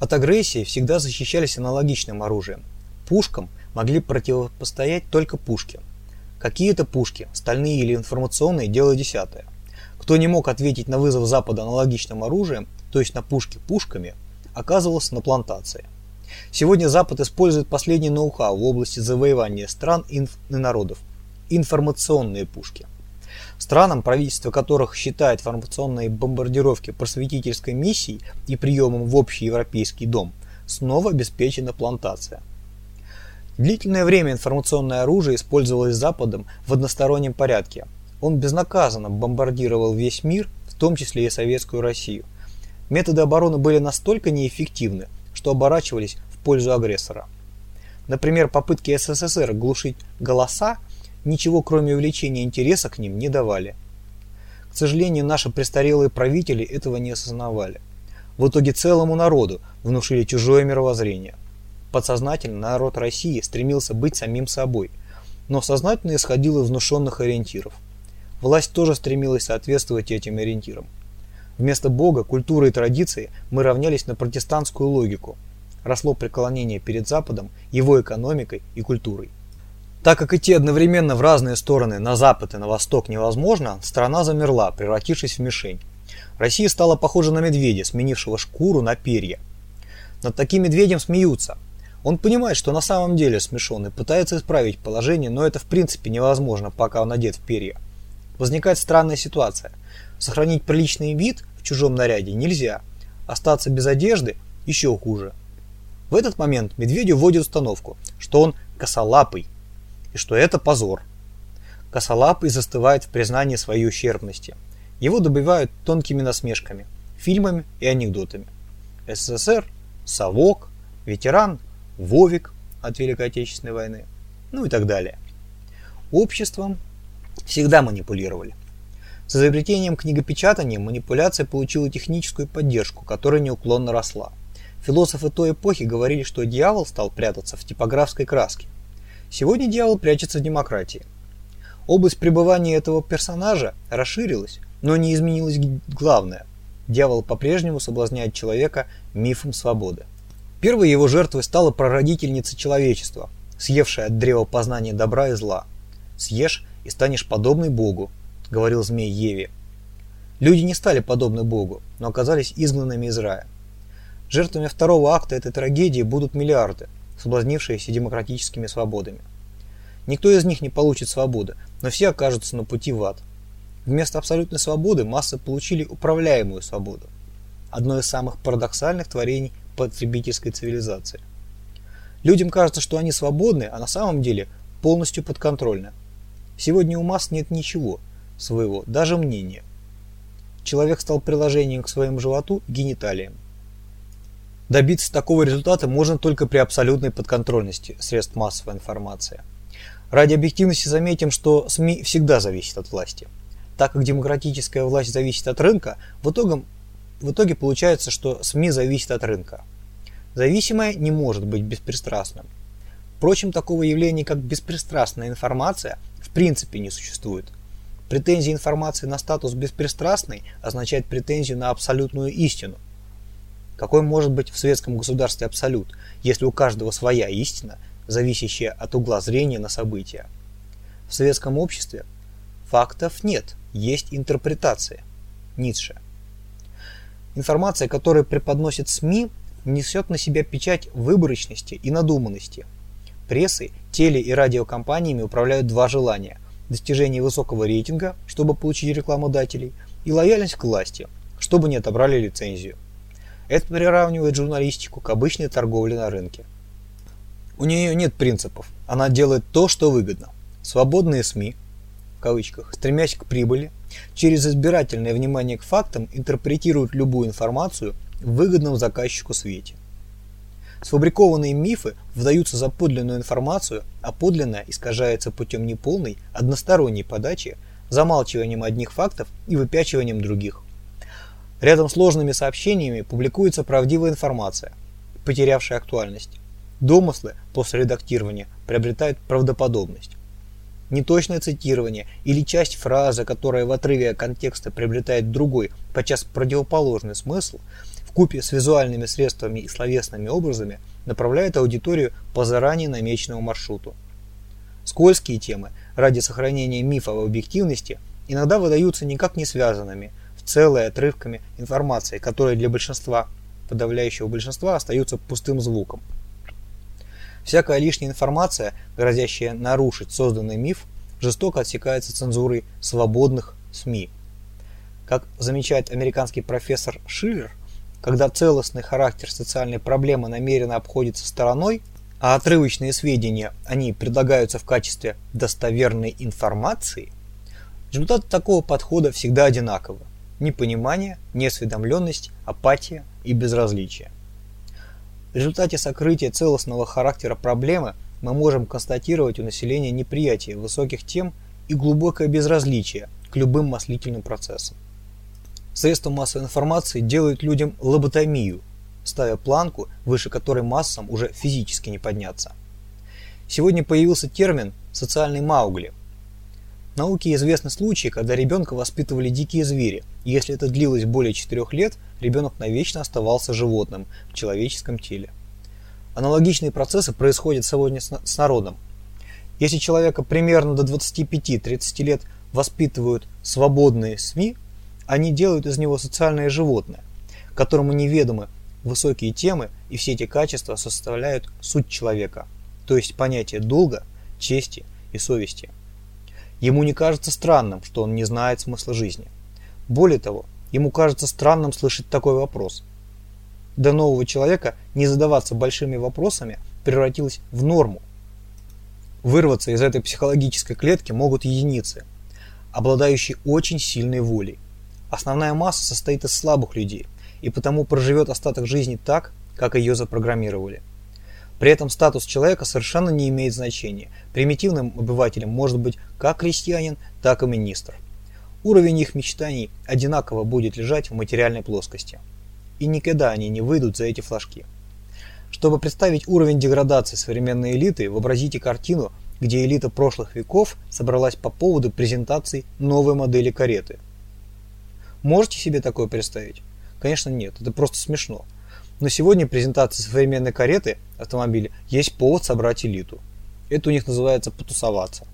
От агрессии всегда защищались аналогичным оружием. Пушкам могли противопостоять только пушки. Какие-то пушки, стальные или информационные, дело десятое. Кто не мог ответить на вызов Запада аналогичным оружием, то есть на пушки пушками, оказывался на плантации. Сегодня Запад использует последний ноу-хау в области завоевания стран и народов – информационные пушки. Странам, правительство которых считает информационные бомбардировки просветительской миссией и приемом в общий европейский дом, снова обеспечена плантация. Длительное время информационное оружие использовалось Западом в одностороннем порядке. Он безнаказанно бомбардировал весь мир, в том числе и Советскую Россию. Методы обороны были настолько неэффективны, что оборачивались в пользу агрессора. Например, попытки СССР глушить голоса ничего кроме увеличения интереса к ним не давали. К сожалению, наши престарелые правители этого не осознавали. В итоге целому народу внушили чужое мировоззрение. Подсознательно народ России стремился быть самим собой, но сознательно исходил из внушенных ориентиров. Власть тоже стремилась соответствовать этим ориентирам. Вместо Бога, культуры и традиции мы равнялись на протестантскую логику. Росло преклонение перед Западом, его экономикой и культурой. Так как идти одновременно в разные стороны на запад и на восток невозможно, страна замерла, превратившись в мишень. Россия стала похожа на медведя, сменившего шкуру на перья. Над таким медведем смеются. Он понимает, что на самом деле смешон и пытается исправить положение, но это в принципе невозможно, пока он одет в перья. Возникает странная ситуация. Сохранить приличный вид в чужом наряде нельзя. Остаться без одежды еще хуже. В этот момент медведю вводит установку, что он косолапый и что это позор. Косолапый застывает в признании своей ущербности. Его добивают тонкими насмешками, фильмами и анекдотами. СССР, совок, ветеран, Вовик от Великой Отечественной войны, ну и так далее. Обществом всегда манипулировали. С изобретением книгопечатания манипуляция получила техническую поддержку, которая неуклонно росла. Философы той эпохи говорили, что дьявол стал прятаться в типографской краске. Сегодня дьявол прячется в демократии. Область пребывания этого персонажа расширилась, но не изменилось главное. Дьявол по-прежнему соблазняет человека мифом свободы. Первой его жертвой стала прародительница человечества, съевшая от древа познания добра и зла. «Съешь и станешь подобный Богу», говорил змей Еве. Люди не стали подобны Богу, но оказались изгнанными из рая. Жертвами второго акта этой трагедии будут миллиарды, соблазнившиеся демократическими свободами. Никто из них не получит свободы, но все окажутся на пути в ад. Вместо абсолютной свободы массы получили управляемую свободу. Одно из самых парадоксальных творений потребительской цивилизации. Людям кажется, что они свободны, а на самом деле полностью подконтрольны. Сегодня у масс нет ничего – своего, даже мнения. Человек стал приложением к своему животу и гениталиям. Добиться такого результата можно только при абсолютной подконтрольности средств массовой информации. Ради объективности заметим, что СМИ всегда зависят от власти. Так как демократическая власть зависит от рынка, в итоге, в итоге получается, что СМИ зависят от рынка. Зависимое не может быть беспристрастным. Впрочем, такого явления, как беспристрастная информация, принципе не существует. Претензия информации на статус беспристрастный означает претензию на абсолютную истину. Какой может быть в советском государстве абсолют, если у каждого своя истина, зависящая от угла зрения на события? В советском обществе фактов нет, есть интерпретация. Ницше. Информация, которую преподносят СМИ, несет на себя печать выборочности и надуманности. Прессой, теле- и радиокомпаниями управляют два желания – достижение высокого рейтинга, чтобы получить рекламодателей, и лояльность к власти, чтобы не отобрали лицензию. Это приравнивает журналистику к обычной торговле на рынке. У нее нет принципов, она делает то, что выгодно. Свободные СМИ, кавычках, стремясь к прибыли, через избирательное внимание к фактам интерпретируют любую информацию в выгодном заказчику свете. Сфабрикованные мифы вдаются за подлинную информацию, а подлинная искажается путем неполной, односторонней подачи, замалчиванием одних фактов и выпячиванием других. Рядом с ложными сообщениями публикуется правдивая информация, потерявшая актуальность. Домыслы после редактирования приобретают правдоподобность. Неточное цитирование или часть фразы, которая в отрыве от контекста приобретает другой, подчас противоположный смысл, в купе с визуальными средствами и словесными образами направляет аудиторию по заранее намеченному маршруту. Скользкие темы ради сохранения мифа об объективности иногда выдаются никак не связанными в целые отрывками информации, которые для большинства, подавляющего большинства, остаются пустым звуком. Всякая лишняя информация, грозящая нарушить созданный миф, жестоко отсекается цензурой свободных СМИ. Как замечает американский профессор Шиллер, когда целостный характер социальной проблемы намеренно обходится стороной, а отрывочные сведения они предлагаются в качестве достоверной информации, результат такого подхода всегда одинаковы – непонимание, неосведомленность, апатия и безразличие. В результате сокрытия целостного характера проблемы мы можем констатировать у населения неприятие высоких тем и глубокое безразличие к любым мыслительным процессам. Средства массовой информации делают людям лоботомию, ставя планку, выше которой массам уже физически не подняться. Сегодня появился термин «социальный маугли». Науке известны случаи, когда ребенка воспитывали дикие звери, и если это длилось более 4 лет, ребенок навечно оставался животным в человеческом теле. Аналогичные процессы происходят сегодня с народом. Если человека примерно до 25-30 лет воспитывают свободные СМИ, они делают из него социальное животное, которому неведомы высокие темы и все эти качества составляют суть человека, то есть понятие долга, чести и совести. Ему не кажется странным, что он не знает смысла жизни. Более того, ему кажется странным слышать такой вопрос. Для нового человека не задаваться большими вопросами превратилось в норму. Вырваться из этой психологической клетки могут единицы, обладающие очень сильной волей. Основная масса состоит из слабых людей и потому проживет остаток жизни так, как ее запрограммировали. При этом статус человека совершенно не имеет значения. Примитивным обывателем может быть как крестьянин, так и министр. Уровень их мечтаний одинаково будет лежать в материальной плоскости. И никогда они не выйдут за эти флажки. Чтобы представить уровень деградации современной элиты, вообразите картину, где элита прошлых веков собралась по поводу презентации новой модели кареты – Можете себе такое представить? Конечно нет, это просто смешно. Но сегодня презентация современной кареты автомобиля есть повод собрать элиту. Это у них называется потусоваться.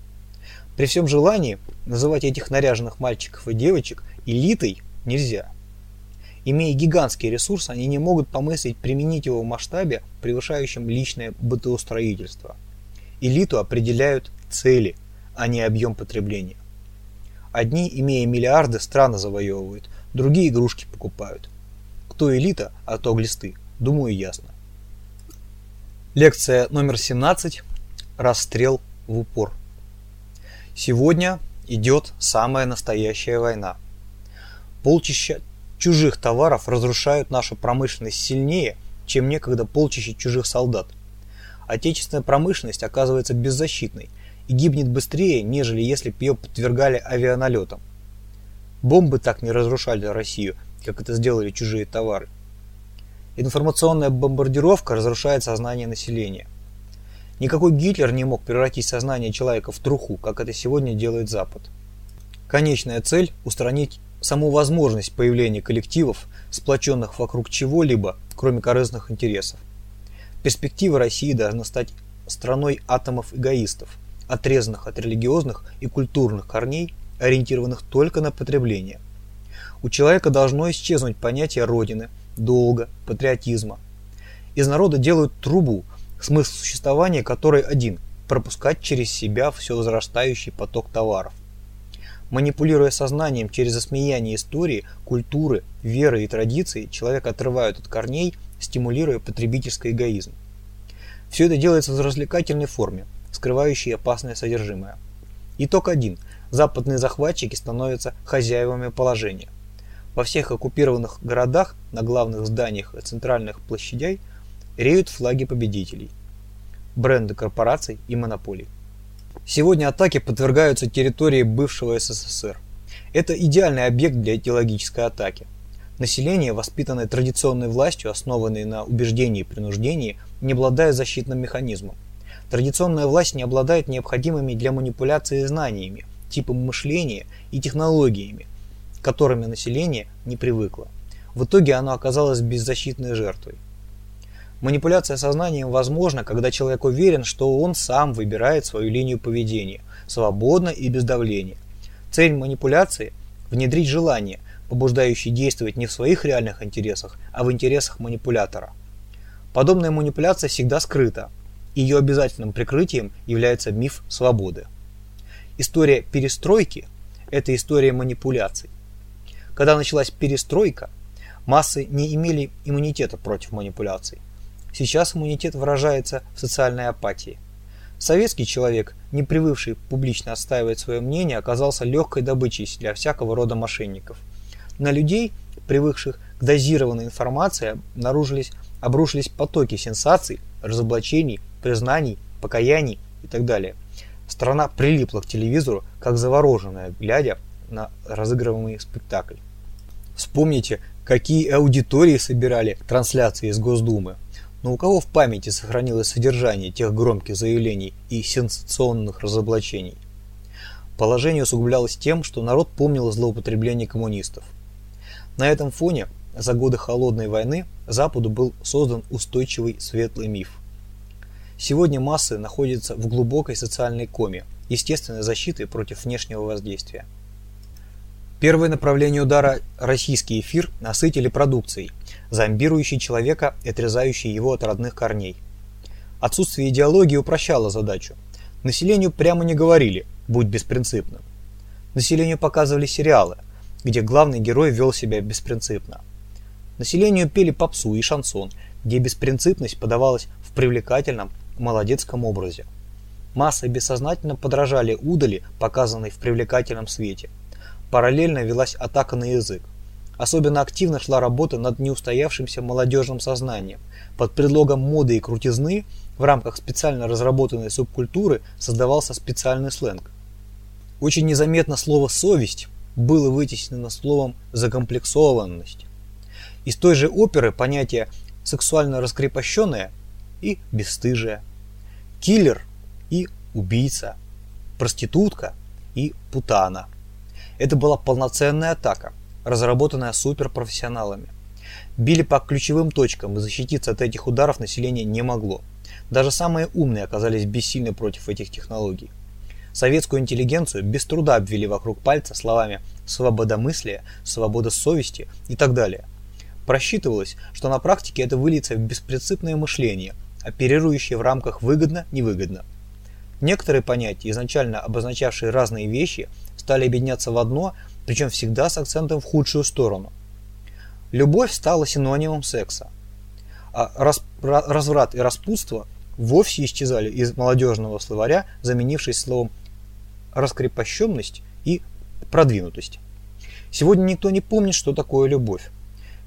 При всем желании называть этих наряженных мальчиков и девочек элитой нельзя. Имея гигантский ресурс, они не могут помыслить применить его в масштабе, превышающем личное бытоустроительство. Элиту определяют цели, а не объем потребления. Одни, имея миллиарды, страны завоевывают, другие игрушки покупают. Кто элита, а кто глисты, думаю, ясно. Лекция номер 17. Расстрел в упор. Сегодня идет самая настоящая война. Полчища чужих товаров разрушают нашу промышленность сильнее, чем некогда полчища чужих солдат. Отечественная промышленность оказывается беззащитной, и гибнет быстрее, нежели если бы ее подвергали авианалетам. Бомбы так не разрушали Россию, как это сделали чужие товары. Информационная бомбардировка разрушает сознание населения. Никакой Гитлер не мог превратить сознание человека в труху, как это сегодня делает Запад. Конечная цель – устранить саму возможность появления коллективов, сплоченных вокруг чего-либо, кроме корыстных интересов. Перспектива России должна стать страной атомов-эгоистов, отрезанных от религиозных и культурных корней, ориентированных только на потребление. У человека должно исчезнуть понятие родины, долга, патриотизма. Из народа делают трубу, смысл существования которой один – пропускать через себя все возрастающий поток товаров. Манипулируя сознанием через осмеяние истории, культуры, веры и традиций, человек отрывают от корней, стимулируя потребительский эгоизм. Все это делается в развлекательной форме, скрывающей опасное содержимое. Итог один. Западные захватчики становятся хозяевами положения. Во всех оккупированных городах, на главных зданиях и центральных площадях реют флаги победителей, бренды корпораций и монополий. Сегодня атаки подвергаются территории бывшего СССР. Это идеальный объект для идеологической атаки. Население, воспитанное традиционной властью, основанной на убеждении и принуждении, не обладает защитным механизмом. Традиционная власть не обладает необходимыми для манипуляции знаниями, типом мышления и технологиями, которыми население не привыкло. В итоге оно оказалось беззащитной жертвой. Манипуляция сознанием возможна, когда человек уверен, что он сам выбирает свою линию поведения, свободно и без давления. Цель манипуляции – внедрить желание, побуждающее действовать не в своих реальных интересах, а в интересах манипулятора. Подобная манипуляция всегда скрыта. Ее обязательным прикрытием является миф свободы. История перестройки – это история манипуляций. Когда началась перестройка, массы не имели иммунитета против манипуляций. Сейчас иммунитет выражается в социальной апатии. Советский человек, не привыкший публично отстаивать свое мнение, оказался легкой добычей для всякого рода мошенников. На людей, привыкших к дозированной информации, обнаружились обрушились потоки сенсаций, разоблачений, признаний, покаяний и так далее. Страна прилипла к телевизору, как завороженная, глядя на разыгрываемый спектакль. Вспомните, какие аудитории собирали трансляции из Госдумы. Но у кого в памяти сохранилось содержание тех громких заявлений и сенсационных разоблачений? Положение усугублялось тем, что народ помнил злоупотребление коммунистов. На этом фоне за годы холодной войны Западу был создан устойчивый светлый миф. Сегодня массы находятся в глубокой социальной коме, естественной защиты против внешнего воздействия. Первое направление удара – российский эфир насытили продукцией, зомбирующей человека и отрезающей его от родных корней. Отсутствие идеологии упрощало задачу. Населению прямо не говорили «будь беспринципным». Населению показывали сериалы, где главный герой вел себя беспринципно. Населению пели попсу и шансон, где беспринципность подавалась в привлекательном, молодецком образе. Массы бессознательно подражали удали, показанной в привлекательном свете. Параллельно велась атака на язык. Особенно активно шла работа над неустоявшимся молодежным сознанием. Под предлогом моды и крутизны в рамках специально разработанной субкультуры создавался специальный сленг. Очень незаметно слово «совесть» было вытеснено словом «закомплексованность». Из той же оперы понятия сексуально раскрепощенное и бесстыжие, киллер и убийца, проститутка и путана. Это была полноценная атака, разработанная суперпрофессионалами. Били по ключевым точкам, и защититься от этих ударов население не могло. Даже самые умные оказались бессильны против этих технологий. Советскую интеллигенцию без труда обвели вокруг пальца словами «свобода мысли», «свобода совести» и так далее – Просчитывалось, что на практике это выльется в беспринципное мышление, оперирующее в рамках выгодно-невыгодно. Некоторые понятия, изначально обозначавшие разные вещи, стали объединяться в одно, причем всегда с акцентом в худшую сторону. Любовь стала синонимом секса, а рас, разврат и распутство вовсе исчезали из молодежного словаря, заменившись словом раскрепощенность и продвинутость. Сегодня никто не помнит, что такое любовь.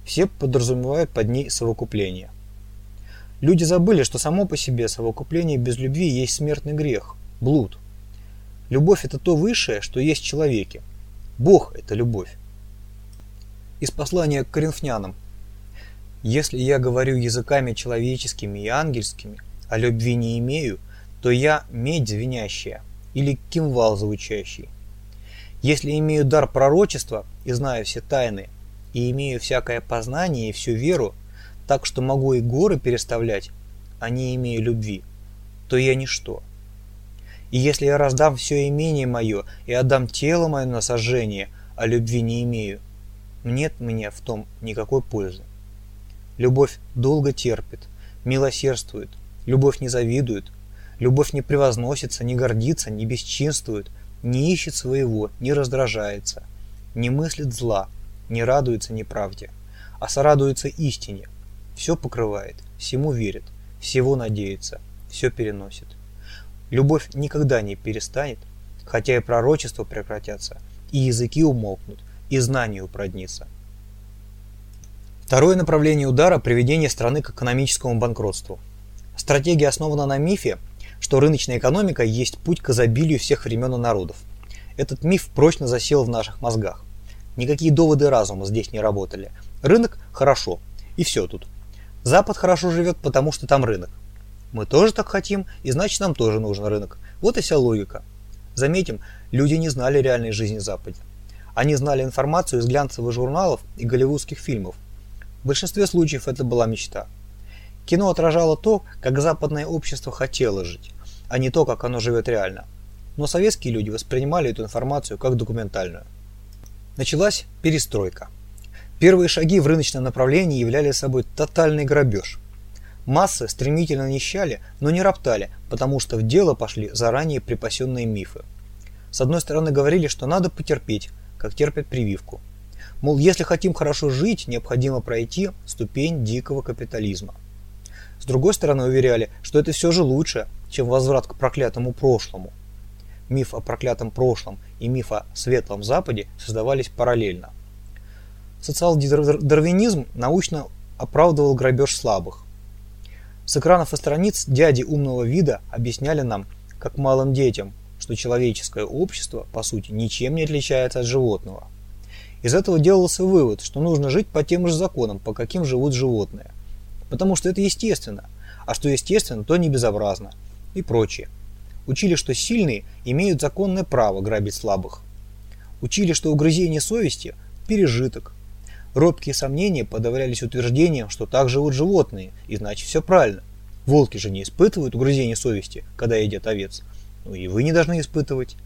Все подразумевают под ней совокупление. Люди забыли, что само по себе совокупление без любви есть смертный грех, блуд. Любовь – это то высшее, что есть в человеке. Бог – это любовь. Из послания к коринфянам. «Если я говорю языками человеческими и ангельскими, а любви не имею, то я медь звенящая или кимвал звучащий. Если имею дар пророчества и знаю все тайны, и имею всякое познание и всю веру, так что могу и горы переставлять, а не имею любви, то я ничто. И если я раздам все имение мое и отдам тело мое на сожжение, а любви не имею, нет мне в том никакой пользы. Любовь долго терпит, милосердствует, любовь не завидует, любовь не превозносится, не гордится, не бесчинствует, не ищет своего, не раздражается, не мыслит зла, не радуется неправде, а сорадуется истине, все покрывает, всему верит, всего надеется, все переносит. Любовь никогда не перестанет, хотя и пророчества прекратятся, и языки умолкнут, и знание упразднится. Второе направление удара – приведение страны к экономическому банкротству. Стратегия основана на мифе, что рыночная экономика есть путь к изобилию всех времен и народов. Этот миф прочно засел в наших мозгах. Никакие доводы разума здесь не работали. Рынок – хорошо. И все тут. Запад хорошо живет, потому что там рынок. Мы тоже так хотим, и значит нам тоже нужен рынок. Вот и вся логика. Заметим, люди не знали реальной жизни Запада. Они знали информацию из глянцевых журналов и голливудских фильмов. В большинстве случаев это была мечта. Кино отражало то, как западное общество хотело жить, а не то, как оно живет реально. Но советские люди воспринимали эту информацию как документальную. Началась перестройка. Первые шаги в рыночном направлении являли собой тотальный грабеж. Массы стремительно нищали, но не роптали, потому что в дело пошли заранее припасенные мифы. С одной стороны говорили, что надо потерпеть, как терпят прививку. Мол, если хотим хорошо жить, необходимо пройти ступень дикого капитализма. С другой стороны уверяли, что это все же лучше, чем возврат к проклятому прошлому. Миф о проклятом прошлом и миф о светлом Западе создавались параллельно. Социал-дарвинизм научно оправдывал грабеж слабых. С экранов и страниц дяди умного вида объясняли нам, как малым детям, что человеческое общество, по сути, ничем не отличается от животного. Из этого делался вывод, что нужно жить по тем же законам, по каким живут животные. Потому что это естественно, а что естественно, то не безобразно и прочее. Учили, что сильные имеют законное право грабить слабых. Учили, что угрызение совести – пережиток. Робкие сомнения подавлялись утверждением, что так живут животные, и значит все правильно. Волки же не испытывают угрызение совести, когда едят овец, ну и вы не должны испытывать.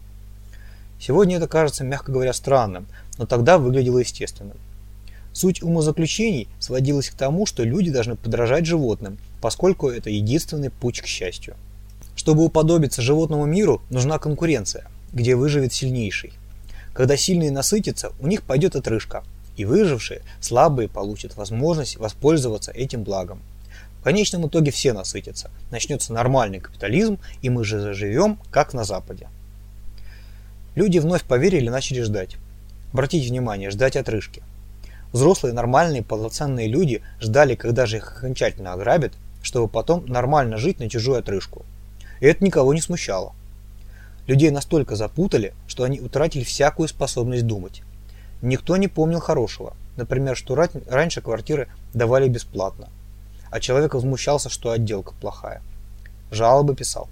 Сегодня это кажется, мягко говоря, странным, но тогда выглядело естественным. Суть умозаключений сводилась к тому, что люди должны подражать животным, поскольку это единственный путь к счастью. Чтобы уподобиться животному миру, нужна конкуренция, где выживет сильнейший. Когда сильные насытятся, у них пойдет отрыжка, и выжившие, слабые, получат возможность воспользоваться этим благом конечном итоге все насытятся. Начнется нормальный капитализм, и мы же заживем, как на Западе. Люди вновь поверили и начали ждать. Обратите внимание, ждать отрыжки. Взрослые, нормальные, полноценные люди ждали, когда же их окончательно ограбят, чтобы потом нормально жить на чужую отрыжку. И это никого не смущало. Людей настолько запутали, что они утратили всякую способность думать. Никто не помнил хорошего. Например, что раньше квартиры давали бесплатно а человек возмущался, что отделка плохая. Жалобы писал.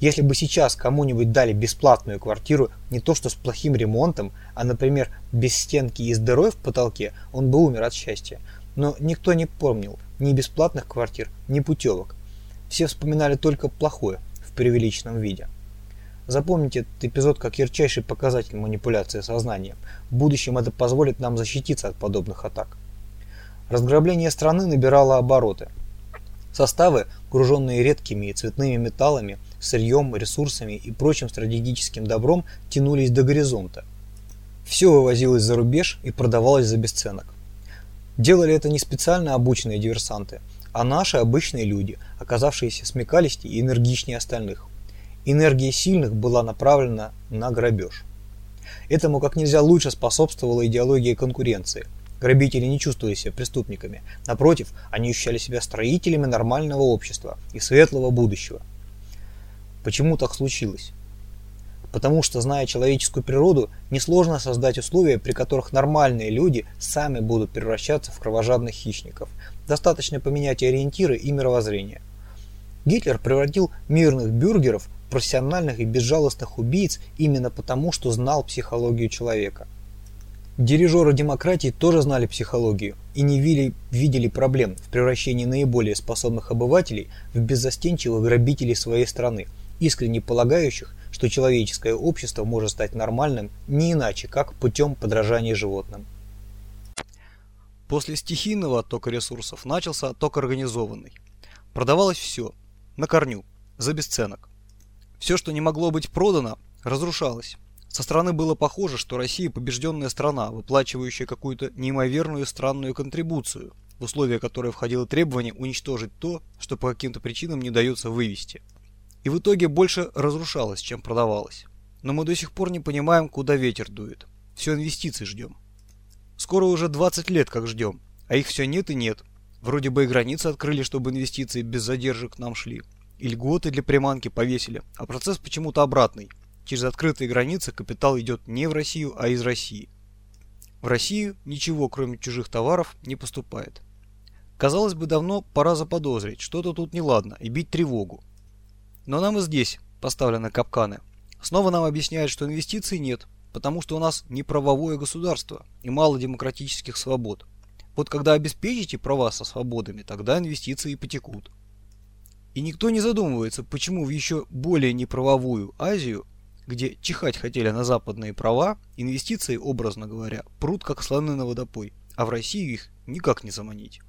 Если бы сейчас кому-нибудь дали бесплатную квартиру не то что с плохим ремонтом, а, например, без стенки и с в потолке, он бы умер от счастья. Но никто не помнил ни бесплатных квартир, ни путевок. Все вспоминали только плохое в преувеличенном виде. Запомните этот эпизод как ярчайший показатель манипуляции сознанием. В будущем это позволит нам защититься от подобных атак. Разграбление страны набирало обороты. Составы, груженные редкими и цветными металлами, сырьем, ресурсами и прочим стратегическим добром, тянулись до горизонта. Все вывозилось за рубеж и продавалось за бесценок. Делали это не специально обученные диверсанты, а наши обычные люди, оказавшиеся смекалистее и энергичнее остальных. Энергия сильных была направлена на грабеж. Этому как нельзя лучше способствовала идеология конкуренции – Грабители не чувствовали себя преступниками. Напротив, они ощущали себя строителями нормального общества и светлого будущего. Почему так случилось? Потому что, зная человеческую природу, несложно создать условия, при которых нормальные люди сами будут превращаться в кровожадных хищников. Достаточно поменять ориентиры и мировоззрение. Гитлер превратил мирных бюргеров профессиональных и безжалостных убийц именно потому, что знал психологию человека. Дирижеры демократии тоже знали психологию и не видели, видели проблем в превращении наиболее способных обывателей в беззастенчивых грабителей своей страны, искренне полагающих, что человеческое общество может стать нормальным не иначе, как путем подражания животным. После стихийного оттока ресурсов начался отток организованный. Продавалось все, на корню, за бесценок. Все, что не могло быть продано, разрушалось. Со стороны было похоже, что Россия побежденная страна, выплачивающая какую-то неимоверную странную контрибуцию, в условия которой входило требование уничтожить то, что по каким-то причинам не дается вывести. И в итоге больше разрушалось, чем продавалось. Но мы до сих пор не понимаем, куда ветер дует. Все инвестиции ждем. Скоро уже 20 лет как ждем, а их все нет и нет. Вроде бы и границы открыли, чтобы инвестиции без задержек к нам шли. И льготы для приманки повесили, а процесс почему-то обратный. Через открытые границы капитал идет не в Россию, а из России. В Россию ничего, кроме чужих товаров, не поступает. Казалось бы, давно пора заподозрить, что-то тут неладно, и бить тревогу. Но нам и здесь поставлены капканы. Снова нам объясняют, что инвестиций нет, потому что у нас не правовое государство и мало демократических свобод. Вот когда обеспечите права со свободами, тогда инвестиции потекут. И никто не задумывается, почему в еще более неправовую Азию, где чихать хотели на западные права, инвестиции, образно говоря, прут как слоны на водопой, а в Россию их никак не заманить.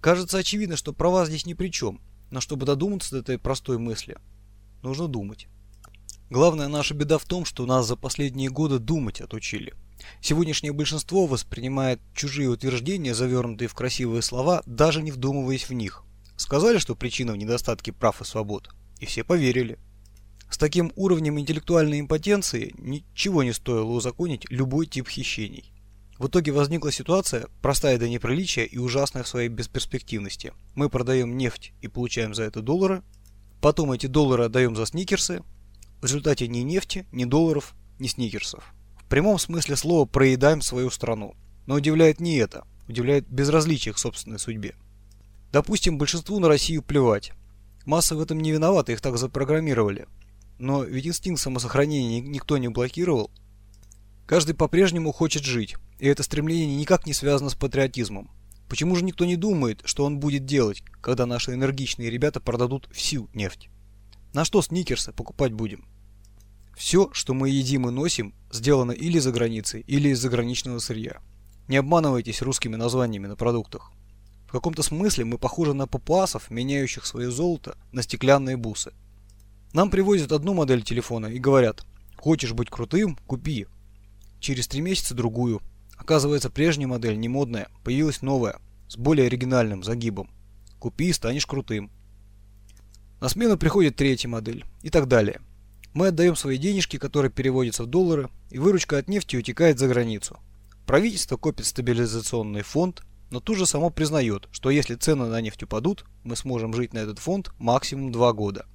Кажется очевидно, что права здесь ни при чем, но чтобы додуматься до этой простой мысли, нужно думать. Главная наша беда в том, что нас за последние годы думать отучили. Сегодняшнее большинство воспринимает чужие утверждения, завернутые в красивые слова, даже не вдумываясь в них. Сказали, что причина в недостатке прав и свобод, и все поверили. С таким уровнем интеллектуальной импотенции ничего не стоило узаконить любой тип хищений. В итоге возникла ситуация, простая до неприличия и ужасная в своей бесперспективности. Мы продаем нефть и получаем за это доллары, потом эти доллары отдаем за сникерсы, в результате ни нефти, ни долларов, ни сникерсов. В прямом смысле слова проедаем свою страну. Но удивляет не это, удивляет безразличие к собственной судьбе. Допустим, большинству на Россию плевать. Массы в этом не виноваты, их так запрограммировали. Но ведь инстинкт самосохранения никто не блокировал. Каждый по-прежнему хочет жить, и это стремление никак не связано с патриотизмом. Почему же никто не думает, что он будет делать, когда наши энергичные ребята продадут всю нефть? На что сникерсы покупать будем? Все, что мы едим и носим, сделано или за границей, или из заграничного сырья. Не обманывайтесь русскими названиями на продуктах. В каком-то смысле мы похожи на папуасов, меняющих свое золото на стеклянные бусы. Нам привозят одну модель телефона и говорят, хочешь быть крутым, купи. Через три месяца другую. Оказывается, прежняя модель не модная, появилась новая, с более оригинальным загибом. Купи и станешь крутым. На смену приходит третья модель и так далее. Мы отдаем свои денежки, которые переводятся в доллары, и выручка от нефти утекает за границу. Правительство копит стабилизационный фонд, но тут же само признает, что если цены на нефть упадут, мы сможем жить на этот фонд максимум 2 года.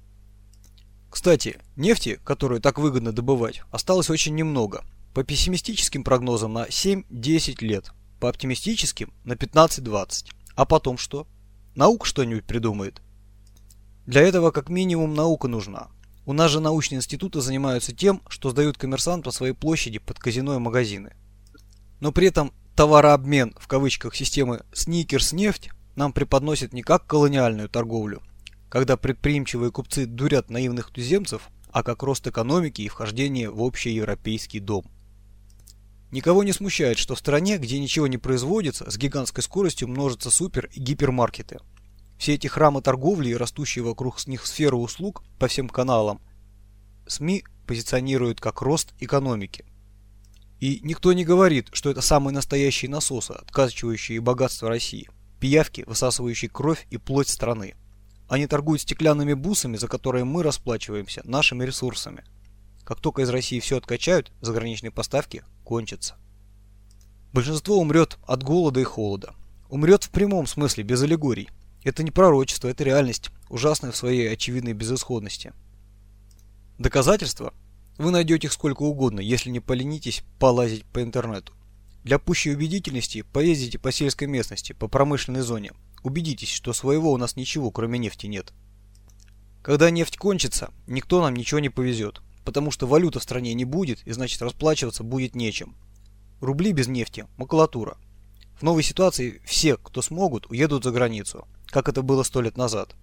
Кстати, нефти, которую так выгодно добывать, осталось очень немного. По пессимистическим прогнозам на 7-10 лет, по оптимистическим на 15-20. А потом что? Наука что-нибудь придумает? Для этого как минимум наука нужна. У нас же научные институты занимаются тем, что сдают коммерсантам своей площади под казино и магазины. Но при этом товарообмен в кавычках системы «Сникерс-нефть» нам преподносит не как колониальную торговлю, когда предприимчивые купцы дурят наивных туземцев, а как рост экономики и вхождение в общий европейский дом. Никого не смущает, что в стране, где ничего не производится, с гигантской скоростью множатся супер- и гипермаркеты – все эти храмы торговли и растущие вокруг них сферы услуг по всем каналам СМИ позиционируют как рост экономики. И никто не говорит, что это самые настоящие насосы, откачивающие богатство России, пиявки, высасывающие кровь и плоть страны. Они торгуют стеклянными бусами, за которые мы расплачиваемся нашими ресурсами. Как только из России все откачают, заграничные поставки кончатся. Большинство умрет от голода и холода. Умрет в прямом смысле, без аллегорий. Это не пророчество, это реальность, ужасная в своей очевидной безысходности. Доказательства? Вы найдете их сколько угодно, если не поленитесь полазить по интернету. Для пущей убедительности поездите по сельской местности, по промышленной зоне. убедитесь, что своего у нас ничего, кроме нефти, нет. Когда нефть кончится, никто нам ничего не повезет, потому что валюта в стране не будет, и значит расплачиваться будет нечем. Рубли без нефти – макулатура. В новой ситуации все, кто смогут, уедут за границу, как это было сто лет назад.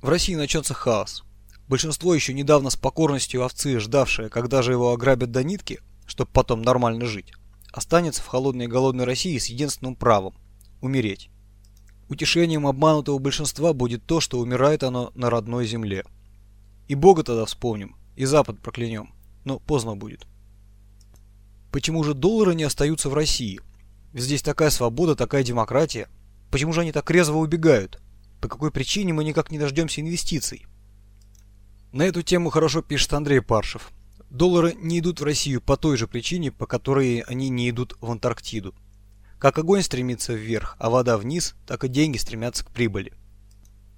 В России начнется хаос. Большинство еще недавно с покорностью овцы, ждавшее, когда же его ограбят до нитки, чтобы потом нормально жить, останется в холодной и голодной России с единственным правом – умереть. Утешением обманутого большинства будет то, что умирает оно на родной земле. И Бога тогда вспомним, и Запад проклянем, но поздно будет. Почему же доллары не остаются в России? Здесь такая свобода, такая демократия. Почему же они так резво убегают? По какой причине мы никак не дождемся инвестиций? На эту тему хорошо пишет Андрей Паршев. Доллары не идут в Россию по той же причине, по которой они не идут в Антарктиду. Как огонь стремится вверх, а вода вниз, так и деньги стремятся к прибыли.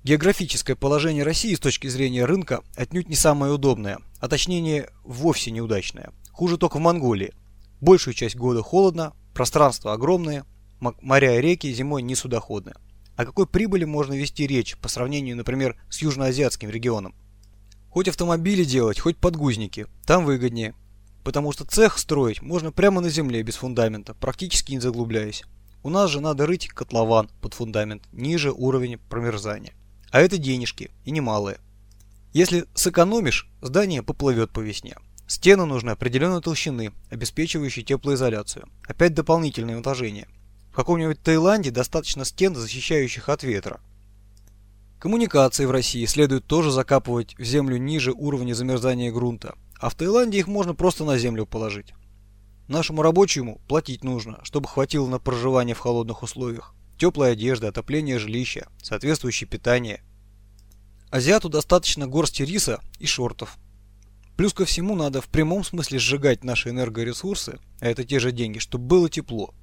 Географическое положение России с точки зрения рынка отнюдь не самое удобное, а точнее вовсе неудачное. Хуже только в Монголии. Большую часть года холодно, пространство огромное, моря и реки зимой не судоходны. О какой прибыли можно вести речь по сравнению, например, с южноазиатским регионом? Хоть автомобили делать, хоть подгузники, там выгоднее. Потому что цех строить можно прямо на земле без фундамента, практически не заглубляясь. У нас же надо рыть котлован под фундамент, ниже уровня промерзания. А это денежки, и немалые. Если сэкономишь, здание поплывет по весне. Стены нужны определенной толщины, обеспечивающие теплоизоляцию. Опять дополнительное вложение. В каком-нибудь Таиланде достаточно стен, защищающих от ветра. Коммуникации в России следует тоже закапывать в землю ниже уровня замерзания грунта, а в Таиланде их можно просто на землю положить. Нашему рабочему платить нужно, чтобы хватило на проживание в холодных условиях. Теплая одежда, отопление жилища, соответствующее питание. Азиату достаточно горсти риса и шортов. Плюс ко всему надо в прямом смысле сжигать наши энергоресурсы, а это те же деньги, чтобы было тепло.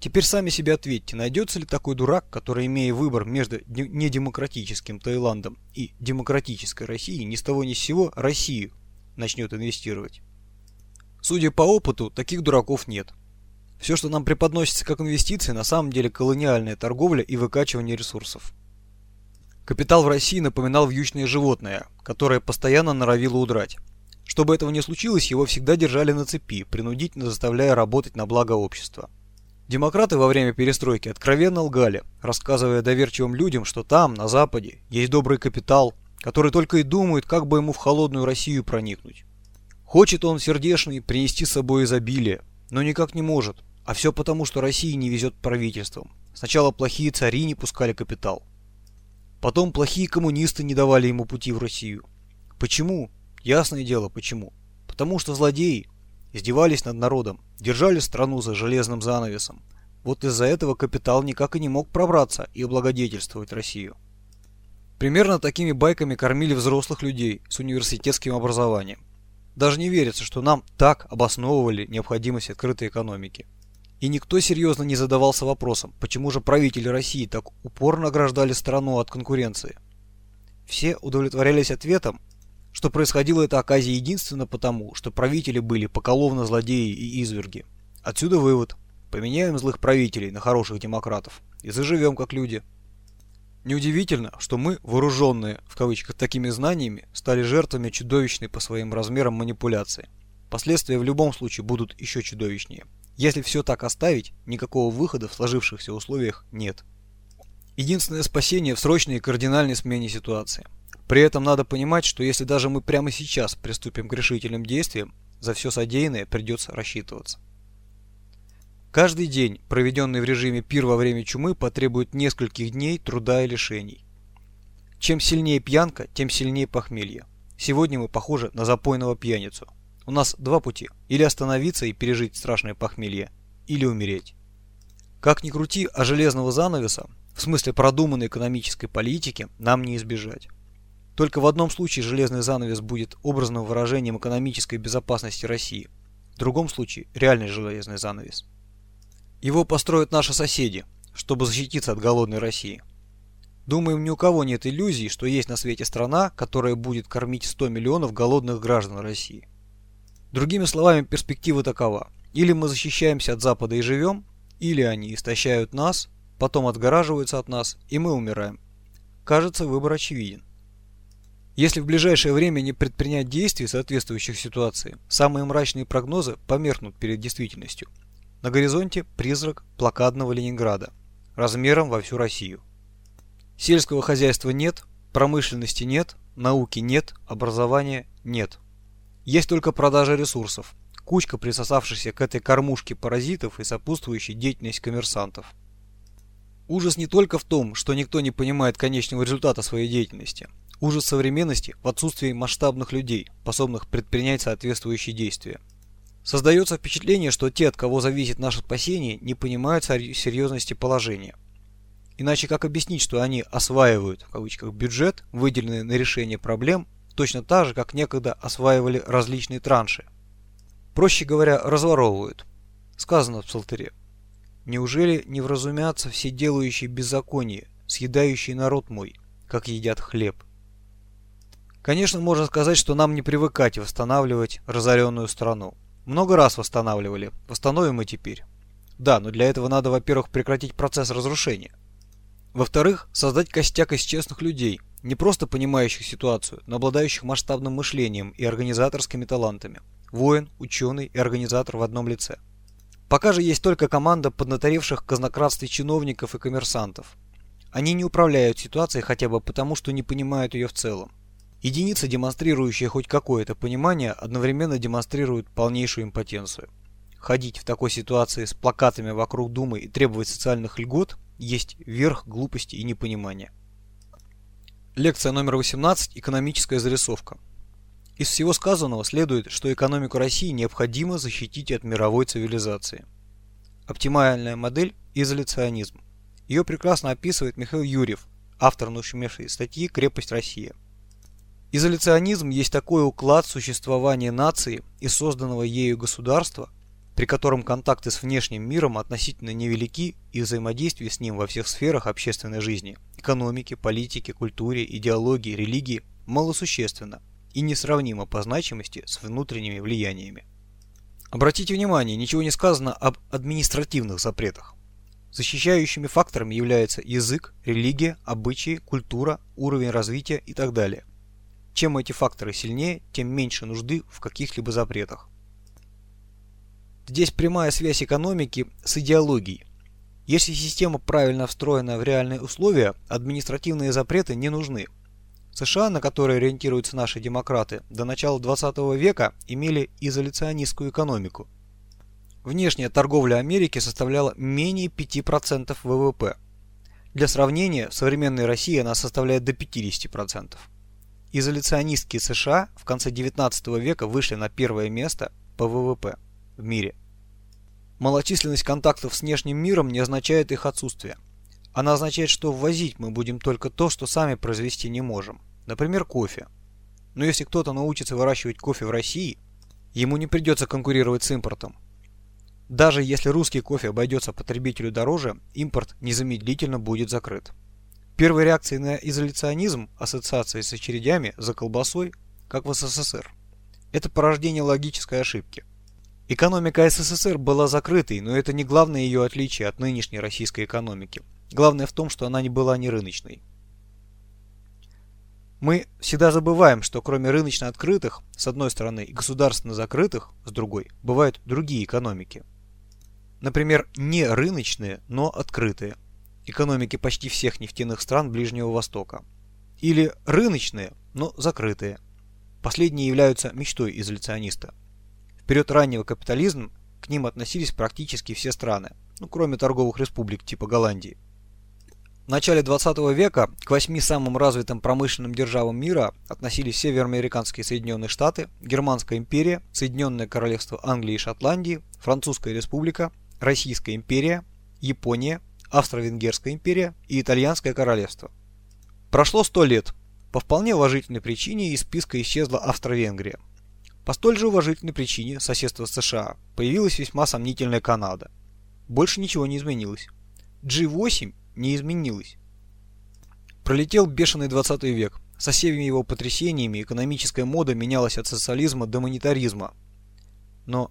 Теперь сами себе ответьте, найдется ли такой дурак, который, имея выбор между недемократическим Таиландом и демократической Россией, ни с того ни с сего Россию начнет инвестировать. Судя по опыту, таких дураков нет. Все, что нам преподносится как инвестиции, на самом деле колониальная торговля и выкачивание ресурсов. Капитал в России напоминал вьючное животное, которое постоянно норовило удрать. Чтобы этого не случилось, его всегда держали на цепи, принудительно заставляя работать на благо общества. Демократы во время перестройки откровенно лгали, рассказывая доверчивым людям, что там, на Западе, есть добрый капитал, который только и думает, как бы ему в холодную Россию проникнуть. Хочет он, сердешный, принести с собой изобилие, но никак не может, а все потому, что России не везет правительством. Сначала плохие цари не пускали капитал. Потом плохие коммунисты не давали ему пути в Россию. Почему? Ясное дело, почему. Потому что злодеи издевались над народом, держали страну за железным занавесом. Вот из-за этого капитал никак и не мог пробраться и облагодетельствовать Россию. Примерно такими байками кормили взрослых людей с университетским образованием. Даже не верится, что нам так обосновывали необходимость открытой экономики. И никто серьезно не задавался вопросом, почему же правители России так упорно ограждали страну от конкуренции. Все удовлетворялись ответом, что происходило это оказия единственно потому, что правители были поколовно злодеи и изверги. Отсюда вывод. Поменяем злых правителей на хороших демократов и заживем как люди. Неудивительно, что мы, вооруженные, в кавычках, такими знаниями, стали жертвами чудовищной по своим размерам манипуляции. Последствия в любом случае будут еще чудовищнее. Если все так оставить, никакого выхода в сложившихся условиях нет. Единственное спасение в срочной и кардинальной смене ситуации. При этом надо понимать, что если даже мы прямо сейчас приступим к решительным действиям, за все содеянное придется рассчитываться. Каждый день, проведенный в режиме пир во время чумы, потребует нескольких дней труда и лишений. Чем сильнее пьянка, тем сильнее похмелье. Сегодня мы похожи на запойного пьяницу – у нас два пути. Или остановиться и пережить страшное похмелье, или умереть. Как ни крути, а железного занавеса, в смысле продуманной экономической политики, нам не избежать. Только в одном случае железный занавес будет образным выражением экономической безопасности России. В другом случае реальный железный занавес. Его построят наши соседи, чтобы защититься от голодной России. Думаем, ни у кого нет иллюзий, что есть на свете страна, которая будет кормить 100 миллионов голодных граждан России. Другими словами, перспектива такова. Или мы защищаемся от Запада и живем, или они истощают нас, потом отгораживаются от нас, и мы умираем. Кажется, выбор очевиден. Если в ближайшее время не предпринять действий, соответствующих ситуации, самые мрачные прогнозы померкнут перед действительностью. На горизонте призрак блокадного Ленинграда, размером во всю Россию. Сельского хозяйства нет, промышленности нет, науки нет, образования нет. Есть только продажа ресурсов, кучка присосавшихся к этой кормушке паразитов и сопутствующая деятельность коммерсантов. Ужас не только в том, что никто не понимает конечного результата своей деятельности, Ужас современности в отсутствии масштабных людей, способных предпринять соответствующие действия. Создается впечатление, что те, от кого зависит наше спасение, не понимают серьезности положения. Иначе как объяснить, что они осваивают, в кавычках, бюджет, выделенный на решение проблем, точно так же, как некогда осваивали различные транши? Проще говоря, разворовывают. Сказано в псалтыре. Неужели не вразумятся все делающие беззаконие, съедающие народ мой, как едят хлеб? Конечно, можно сказать, что нам не привыкать восстанавливать разоренную страну. Много раз восстанавливали, восстановим и теперь. Да, но для этого надо, во-первых, прекратить процесс разрушения. Во-вторых, создать костяк из честных людей, не просто понимающих ситуацию, но обладающих масштабным мышлением и организаторскими талантами. Воин, ученый и организатор в одном лице. Пока же есть только команда поднаторевших казнократстве чиновников и коммерсантов. Они не управляют ситуацией хотя бы потому, что не понимают ее в целом. Единица, демонстрирующая хоть какое-то понимание, одновременно демонстрирует полнейшую импотенцию. Ходить в такой ситуации с плакатами вокруг Думы и требовать социальных льгот есть верх глупости и непонимания. Лекция номер 18. Экономическая зарисовка. Из всего сказанного следует, что экономику России необходимо защитить от мировой цивилизации. Оптимальная модель – изоляционизм. Ее прекрасно описывает Михаил Юрьев, автор нашумевшей статьи «Крепость России». Изоляционизм есть такой уклад существования нации и созданного ею государства, при котором контакты с внешним миром относительно невелики и взаимодействие с ним во всех сферах общественной жизни – экономики, политики, культуре, идеологии, религии – малосущественно и несравнимо по значимости с внутренними влияниями. Обратите внимание, ничего не сказано об административных запретах. Защищающими факторами являются язык, религия, обычаи, культура, уровень развития и так далее. Чем эти факторы сильнее, тем меньше нужды в каких-либо запретах. Здесь прямая связь экономики с идеологией. Если система правильно встроена в реальные условия, административные запреты не нужны. США, на которые ориентируются наши демократы, до начала 20 века имели изоляционистскую экономику. Внешняя торговля Америки составляла менее 5% ВВП. Для сравнения, в современной России она составляет до 50%. Изоляционистские США в конце 19 века вышли на первое место по ВВП в мире. Малочисленность контактов с внешним миром не означает их отсутствие. Она означает, что ввозить мы будем только то, что сами произвести не можем. Например, кофе. Но если кто-то научится выращивать кофе в России, ему не придется конкурировать с импортом. Даже если русский кофе обойдется потребителю дороже, импорт незамедлительно будет закрыт. Первой реакцией на изоляционизм ассоциации с очередями за колбасой, как в СССР. Это порождение логической ошибки. Экономика СССР была закрытой, но это не главное ее отличие от нынешней российской экономики. Главное в том, что она не была не рыночной. Мы всегда забываем, что кроме рыночно открытых, с одной стороны, и государственно закрытых, с другой, бывают другие экономики. Например, не рыночные, но открытые – экономики почти всех нефтяных стран Ближнего Востока. Или рыночные, но закрытые. Последние являются мечтой изоляциониста. В период раннего капитализма к ним относились практически все страны, ну, кроме торговых республик типа Голландии. В начале 20 века к восьми самым развитым промышленным державам мира относились североамериканские Соединенные Штаты, Германская империя, Соединенное Королевство Англии и Шотландии, Французская республика, Российская империя, Япония, Австро-Венгерская империя и Итальянское королевство. Прошло сто лет. По вполне уважительной причине из списка исчезла Австро-Венгрия. По столь же уважительной причине соседство с США появилась весьма сомнительная Канада. Больше ничего не изменилось. G8 не изменилось. Пролетел бешеный 20 век. Со всеми его потрясениями экономическая мода менялась от социализма до монетаризма. Но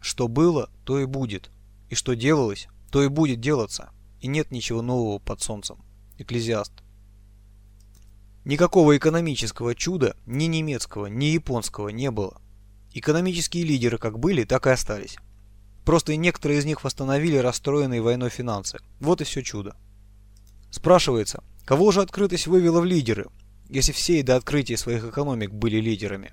что было, то и будет. И что делалось, то и будет делаться. И нет ничего нового под солнцем. Экклезиаст. Никакого экономического чуда ни немецкого, ни японского не было. Экономические лидеры как были, так и остались. Просто некоторые из них восстановили расстроенные войной финансы. Вот и все чудо. Спрашивается, кого же открытость вывела в лидеры, если все и до открытия своих экономик были лидерами?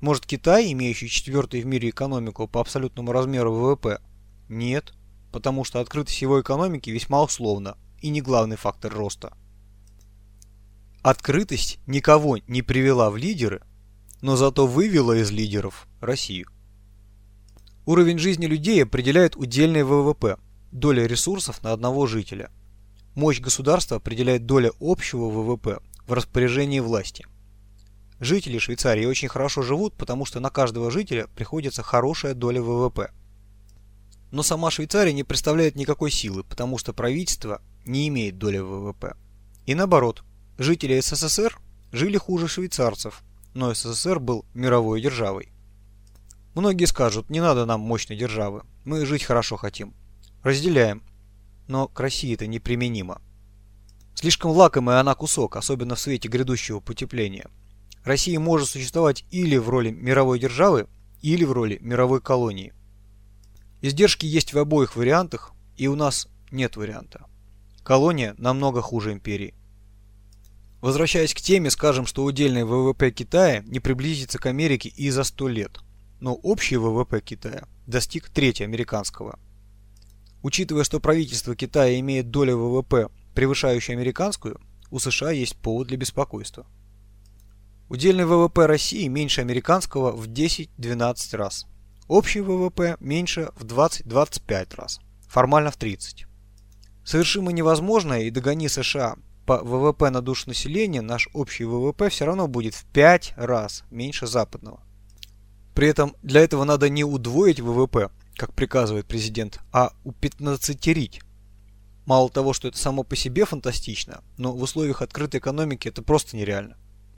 Может Китай, имеющий четвертый в мире экономику по абсолютному размеру ВВП? Нет, потому что открытость его экономики весьма условна и не главный фактор роста. Открытость никого не привела в лидеры, но зато вывела из лидеров Россию. Уровень жизни людей определяет удельный ВВП, доля ресурсов на одного жителя. Мощь государства определяет доля общего ВВП в распоряжении власти. Жители Швейцарии очень хорошо живут, потому что на каждого жителя приходится хорошая доля ВВП. Но сама Швейцария не представляет никакой силы, потому что правительство не имеет доли ВВП. И наоборот, жители СССР жили хуже швейцарцев, но СССР был мировой державой. Многие скажут, не надо нам мощной державы, мы жить хорошо хотим. Разделяем, но к России это неприменимо. Слишком лакомый она кусок, особенно в свете грядущего потепления – Россия может существовать или в роли мировой державы, или в роли мировой колонии. Издержки есть в обоих вариантах, и у нас нет варианта. Колония намного хуже империи. Возвращаясь к теме, скажем, что удельный ВВП Китая не приблизится к Америке и за 100 лет, но общий ВВП Китая достиг трети американского. Учитывая, что правительство Китая имеет долю ВВП, превышающую американскую, у США есть повод для беспокойства. Удельный ВВП России меньше американского в 10-12 раз. Общий ВВП меньше в 20-25 раз. Формально в 30. Совершимо невозможное и догони США по ВВП на душу населения, наш общий ВВП все равно будет в 5 раз меньше западного. При этом для этого надо не удвоить ВВП, как приказывает президент, а упятнадцатерить. Мало того, что это само по себе фантастично, но в условиях открытой экономики это просто нереально.